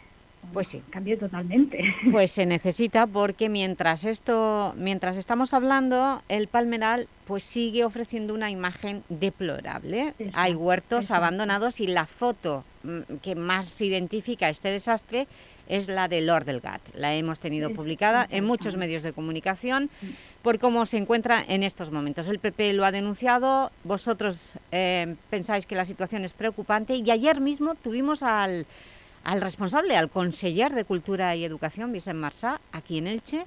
pues sí. Cambie totalmente. [laughs] Pues se necesita porque mientras esto, mientras estamos hablando, el Palmeral pues sigue ofreciendo una imagen deplorable. Hay huertos abandonados y la foto mm, que más identifica este desastre es la de Lord del Gat. La hemos tenido publicada en muchos medios de comunicación por cómo se encuentra en estos momentos. El PP lo ha denunciado, vosotros eh, pensáis que la situación es preocupante y ayer mismo tuvimos al, responsable, al conseller de Cultura y Educación, Vicent Marsá, aquí en Elche,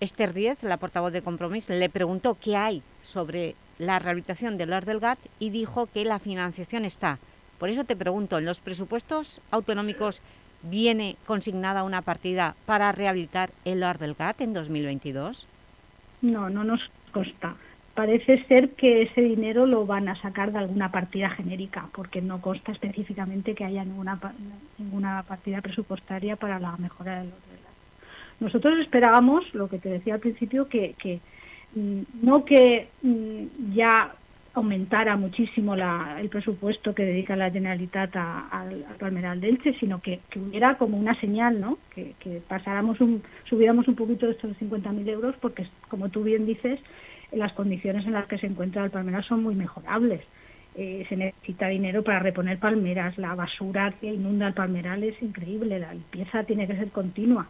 Esther Díez, la portavoz de Compromís, le preguntó qué hay sobre la rehabilitación del Lord del Gat y dijo que la financiación está. Por eso te pregunto, ¿en los presupuestos autonómicos viene consignada una partida para rehabilitar el Lord del Gat en 2022? No, no nos consta. Parece ser que ese dinero lo van a sacar de alguna partida genérica, porque no consta específicamente que haya ninguna, ninguna partida presupuestaria para la mejora del orden. Nosotros esperábamos, lo que te decía al principio, que, que mm, no que mm, ya aumentara muchísimo el presupuesto que dedica la Generalitat al Palmeral de Elche, sino que, hubiera como una señal, ¿no? Que, pasáramos un, subiéramos un poquito de estos 50.000 euros, porque como tú bien dices, las condiciones en las que se encuentra el palmeral son muy mejorables. Eh, se necesita dinero para reponer palmeras, la basura que inunda el palmeral es increíble, la limpieza tiene que ser continua.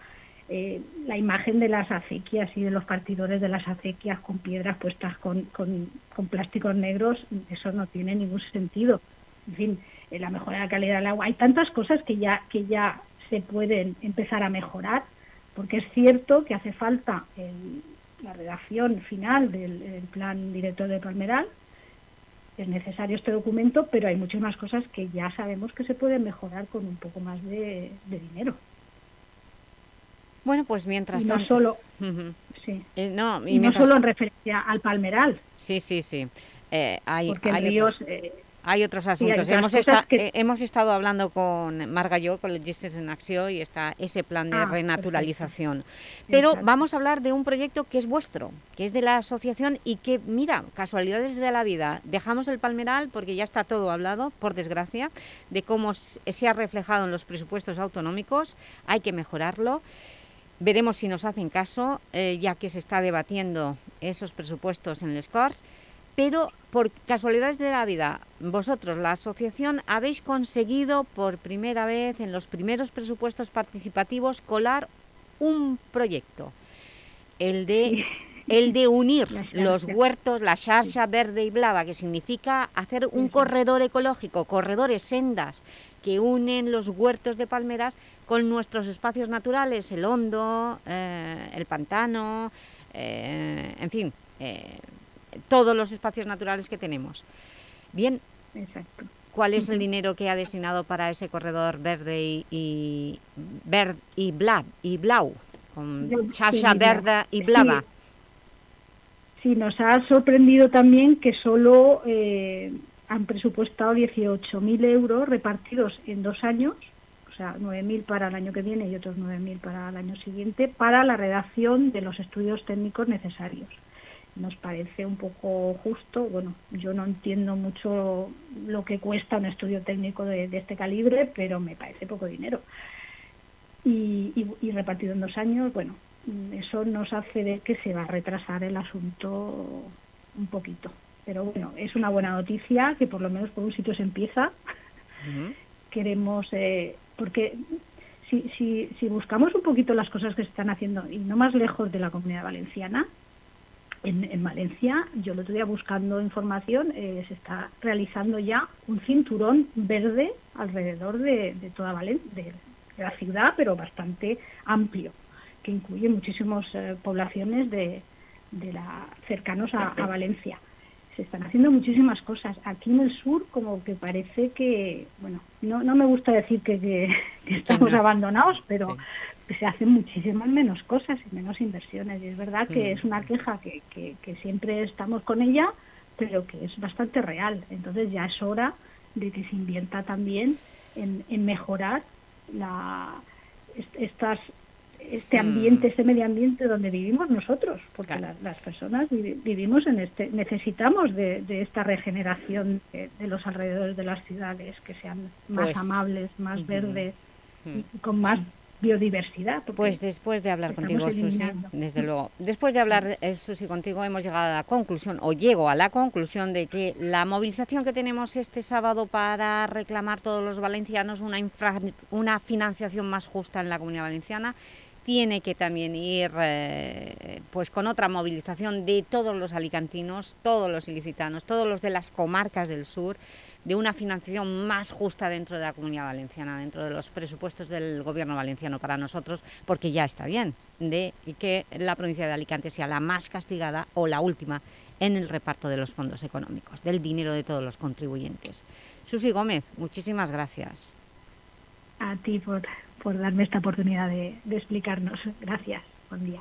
Eh, la imagen de las acequias y de los partidores de las acequias con piedras puestas con, con, plásticos negros, eso no tiene ningún sentido. En fin, eh, la mejora de la calidad del agua. Hay tantas cosas que ya, que ya se pueden empezar a mejorar, porque es cierto que hace falta la redacción final del plan director de Palmeral, es necesario este documento, pero hay muchísimas cosas que ya sabemos que se pueden mejorar con un poco más de dinero. Bueno, pues mientras no tanto... Solo, sí. Eh, no, y, no solo en referencia al palmeral. Sí, sí, sí. Eh, hay, Porque hay otros, eh, hay otros asuntos. hemos, hemos estado hablando con Margalló, con Logistics en Acción, y está ese plan de Ah, renaturalización. Pero vamos a hablar de un proyecto que es vuestro, que es de la asociación y que, mira, casualidades de la vida, dejamos el palmeral porque ya está todo hablado, por desgracia, de cómo se ha reflejado en los presupuestos autonómicos, hay que mejorarlo. Veremos si nos hacen caso, eh, ya que se está debatiendo esos presupuestos en el SCORS, pero por casualidades de la vida, vosotros, la asociación, habéis conseguido por primera vez en los primeros presupuestos participativos colar un proyecto, el de, [laughs] el de unir los huertos, la charcha verde y blava, que significa hacer un corredor ecológico, corredores, sendas, que unen los huertos de palmeras con nuestros espacios naturales, el hondo, eh, el pantano, eh, en fin, eh, todos los espacios naturales que tenemos. Bien, ¿cuál es el dinero que ha destinado para ese corredor verde y, y, y, y blau? Con chacha verde y blava. Sí. nos ha sorprendido también que solo han presupuestado 18.000 euros repartidos en dos años o sea, 9.000 para el año que viene y otros 9.000 para el año siguiente, para la redacción de los estudios técnicos necesarios. Nos parece un poco justo, bueno, yo no entiendo mucho lo que cuesta un estudio técnico de, este calibre, pero me parece poco dinero. Y, repartido en dos años, bueno, eso nos hace ver que se va a retrasar el asunto un poquito. Pero bueno, es una buena noticia que por lo menos por un sitio se empieza. Queremos eh, porque si, si, si buscamos un poquito las cosas que se están haciendo, y no más lejos de la comunidad valenciana, en, en Valencia, yo el otro día buscando información, eh, se está realizando ya un cinturón verde alrededor de, toda Valencia, de, la ciudad, pero bastante amplio, que incluye muchísimas eh, poblaciones de, de la, cercanos a Valencia se están haciendo muchísimas cosas. Aquí en el sur como que parece que, bueno, no, no me gusta decir que, [laughs] estamos abandonados, pero se hacen muchísimas menos cosas y menos inversiones. Y es verdad que mm. es una queja que, que, siempre estamos con ella, pero que es bastante real. Entonces ya es hora de que se invierta también en, en mejorar la, estas este ambiente, mm. este medio ambiente donde vivimos nosotros, porque las personas vivimos en este, necesitamos de, esta regeneración de, los alrededores de las ciudades, que sean más pues, amables, más verdes y con más biodiversidad. Pues después de hablar contigo, Susi, desde luego, después de hablar, eh, Susi, contigo hemos llegado a la conclusión, o llego a la conclusión de que la movilización que tenemos este sábado para reclamar todos los valencianos una, una financiación más justa en la Comunidad Valenciana tiene que también ir eh, pues con otra movilización de todos los alicantinos, todos los ilicitanos, todos los de las comarcas del sur, de una financiación más justa dentro de la Comunidad Valenciana, dentro de los presupuestos del Gobierno valenciano para nosotros, porque ya está bien de que la provincia de Alicante sea la más castigada o la última en el reparto de los fondos económicos, del dinero de todos los contribuyentes. Susi Gómez, muchísimas gracias. A ti por por darme esta oportunidad de, explicarnos. Gracias. Buen día.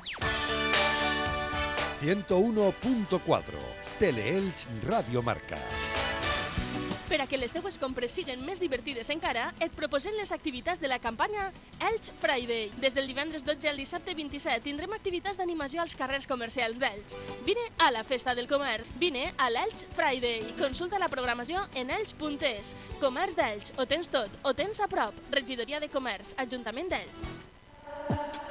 101.4 Teleelch Radio Marca. Per a que les teues compres siguen més divertides encara, et proposem les activitats de la campanya Elx Friday. Des del divendres 12 al dissabte 27 tindrem activitats d'animació als carrers comercials d'Elx. Vine a la Festa del Comerç. Vine a l'Elx Friday. Consulta la programació en elx.es. Comerç d'Elx. Ho tens tot. Ho tens a prop. Regidoria de Comerç. Ajuntament d'Elx.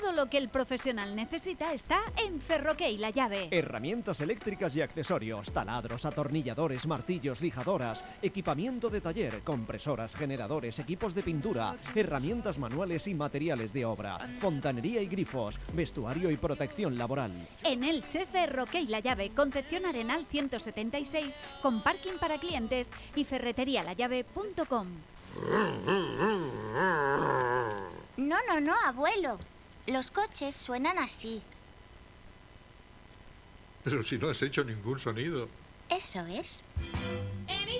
Todo lo que el profesional necesita está en Ferroquey La Llave. Herramientas eléctricas y accesorios, taladros, atornilladores, martillos, lijadoras, equipamiento de taller, compresoras, generadores, equipos de pintura, herramientas manuales y materiales de obra, fontanería y grifos, vestuario y protección laboral. En Elche, Ferroquey La Llave, Concepción Arenal 176, con parking para clientes y ferreterialallave.com. No, no, no, abuelo. Los coches suenan así. Pero si no has hecho ningún sonido. Eso es.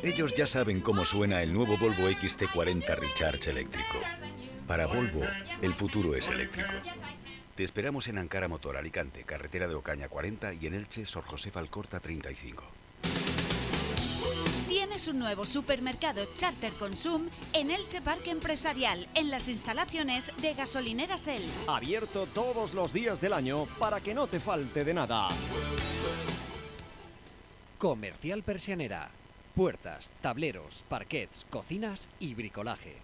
Ellos ya saben cómo suena el nuevo Volvo XC40 Recharge eléctrico. Para Volvo, el futuro es eléctrico. Te esperamos en Ankara Motor Alicante, carretera de Ocaña 40 y en Elche, Sor José Falcorta 35. Un nuevo supermercado Charter Consum en Elche Parque Empresarial, en las instalaciones de Gasolineras El. Abierto todos los días del año para que no te falte de nada. Comercial Persianera. Puertas, tableros, parquets, cocinas y bricolaje.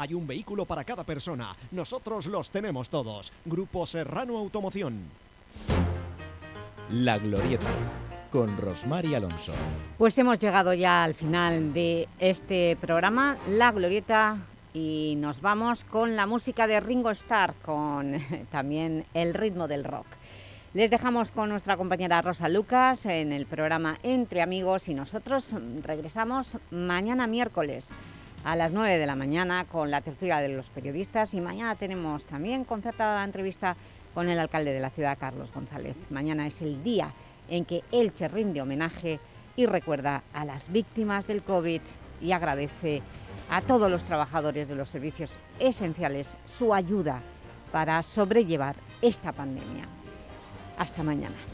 Hay un vehículo para cada persona. Nosotros los tenemos todos. Grupo Serrano Automoción. La Glorieta, con Rosmar y Alonso. Pues hemos llegado ya al final de este programa, La Glorieta, y nos vamos con la música de Ringo Starr, con [laughs] también el ritmo del rock. Les dejamos con nuestra compañera Rosa Lucas en el programa Entre Amigos y nosotros regresamos mañana miércoles a las 9 de la mañana con la tertulia de los periodistas y mañana tenemos también concertada la entrevista con el alcalde de la ciudad, Carlos González. Mañana es el día en que Elche rinde homenaje y recuerda a las víctimas del COVID y agradece a todos los trabajadores de los servicios esenciales su ayuda para sobrellevar esta pandemia. Hasta mañana.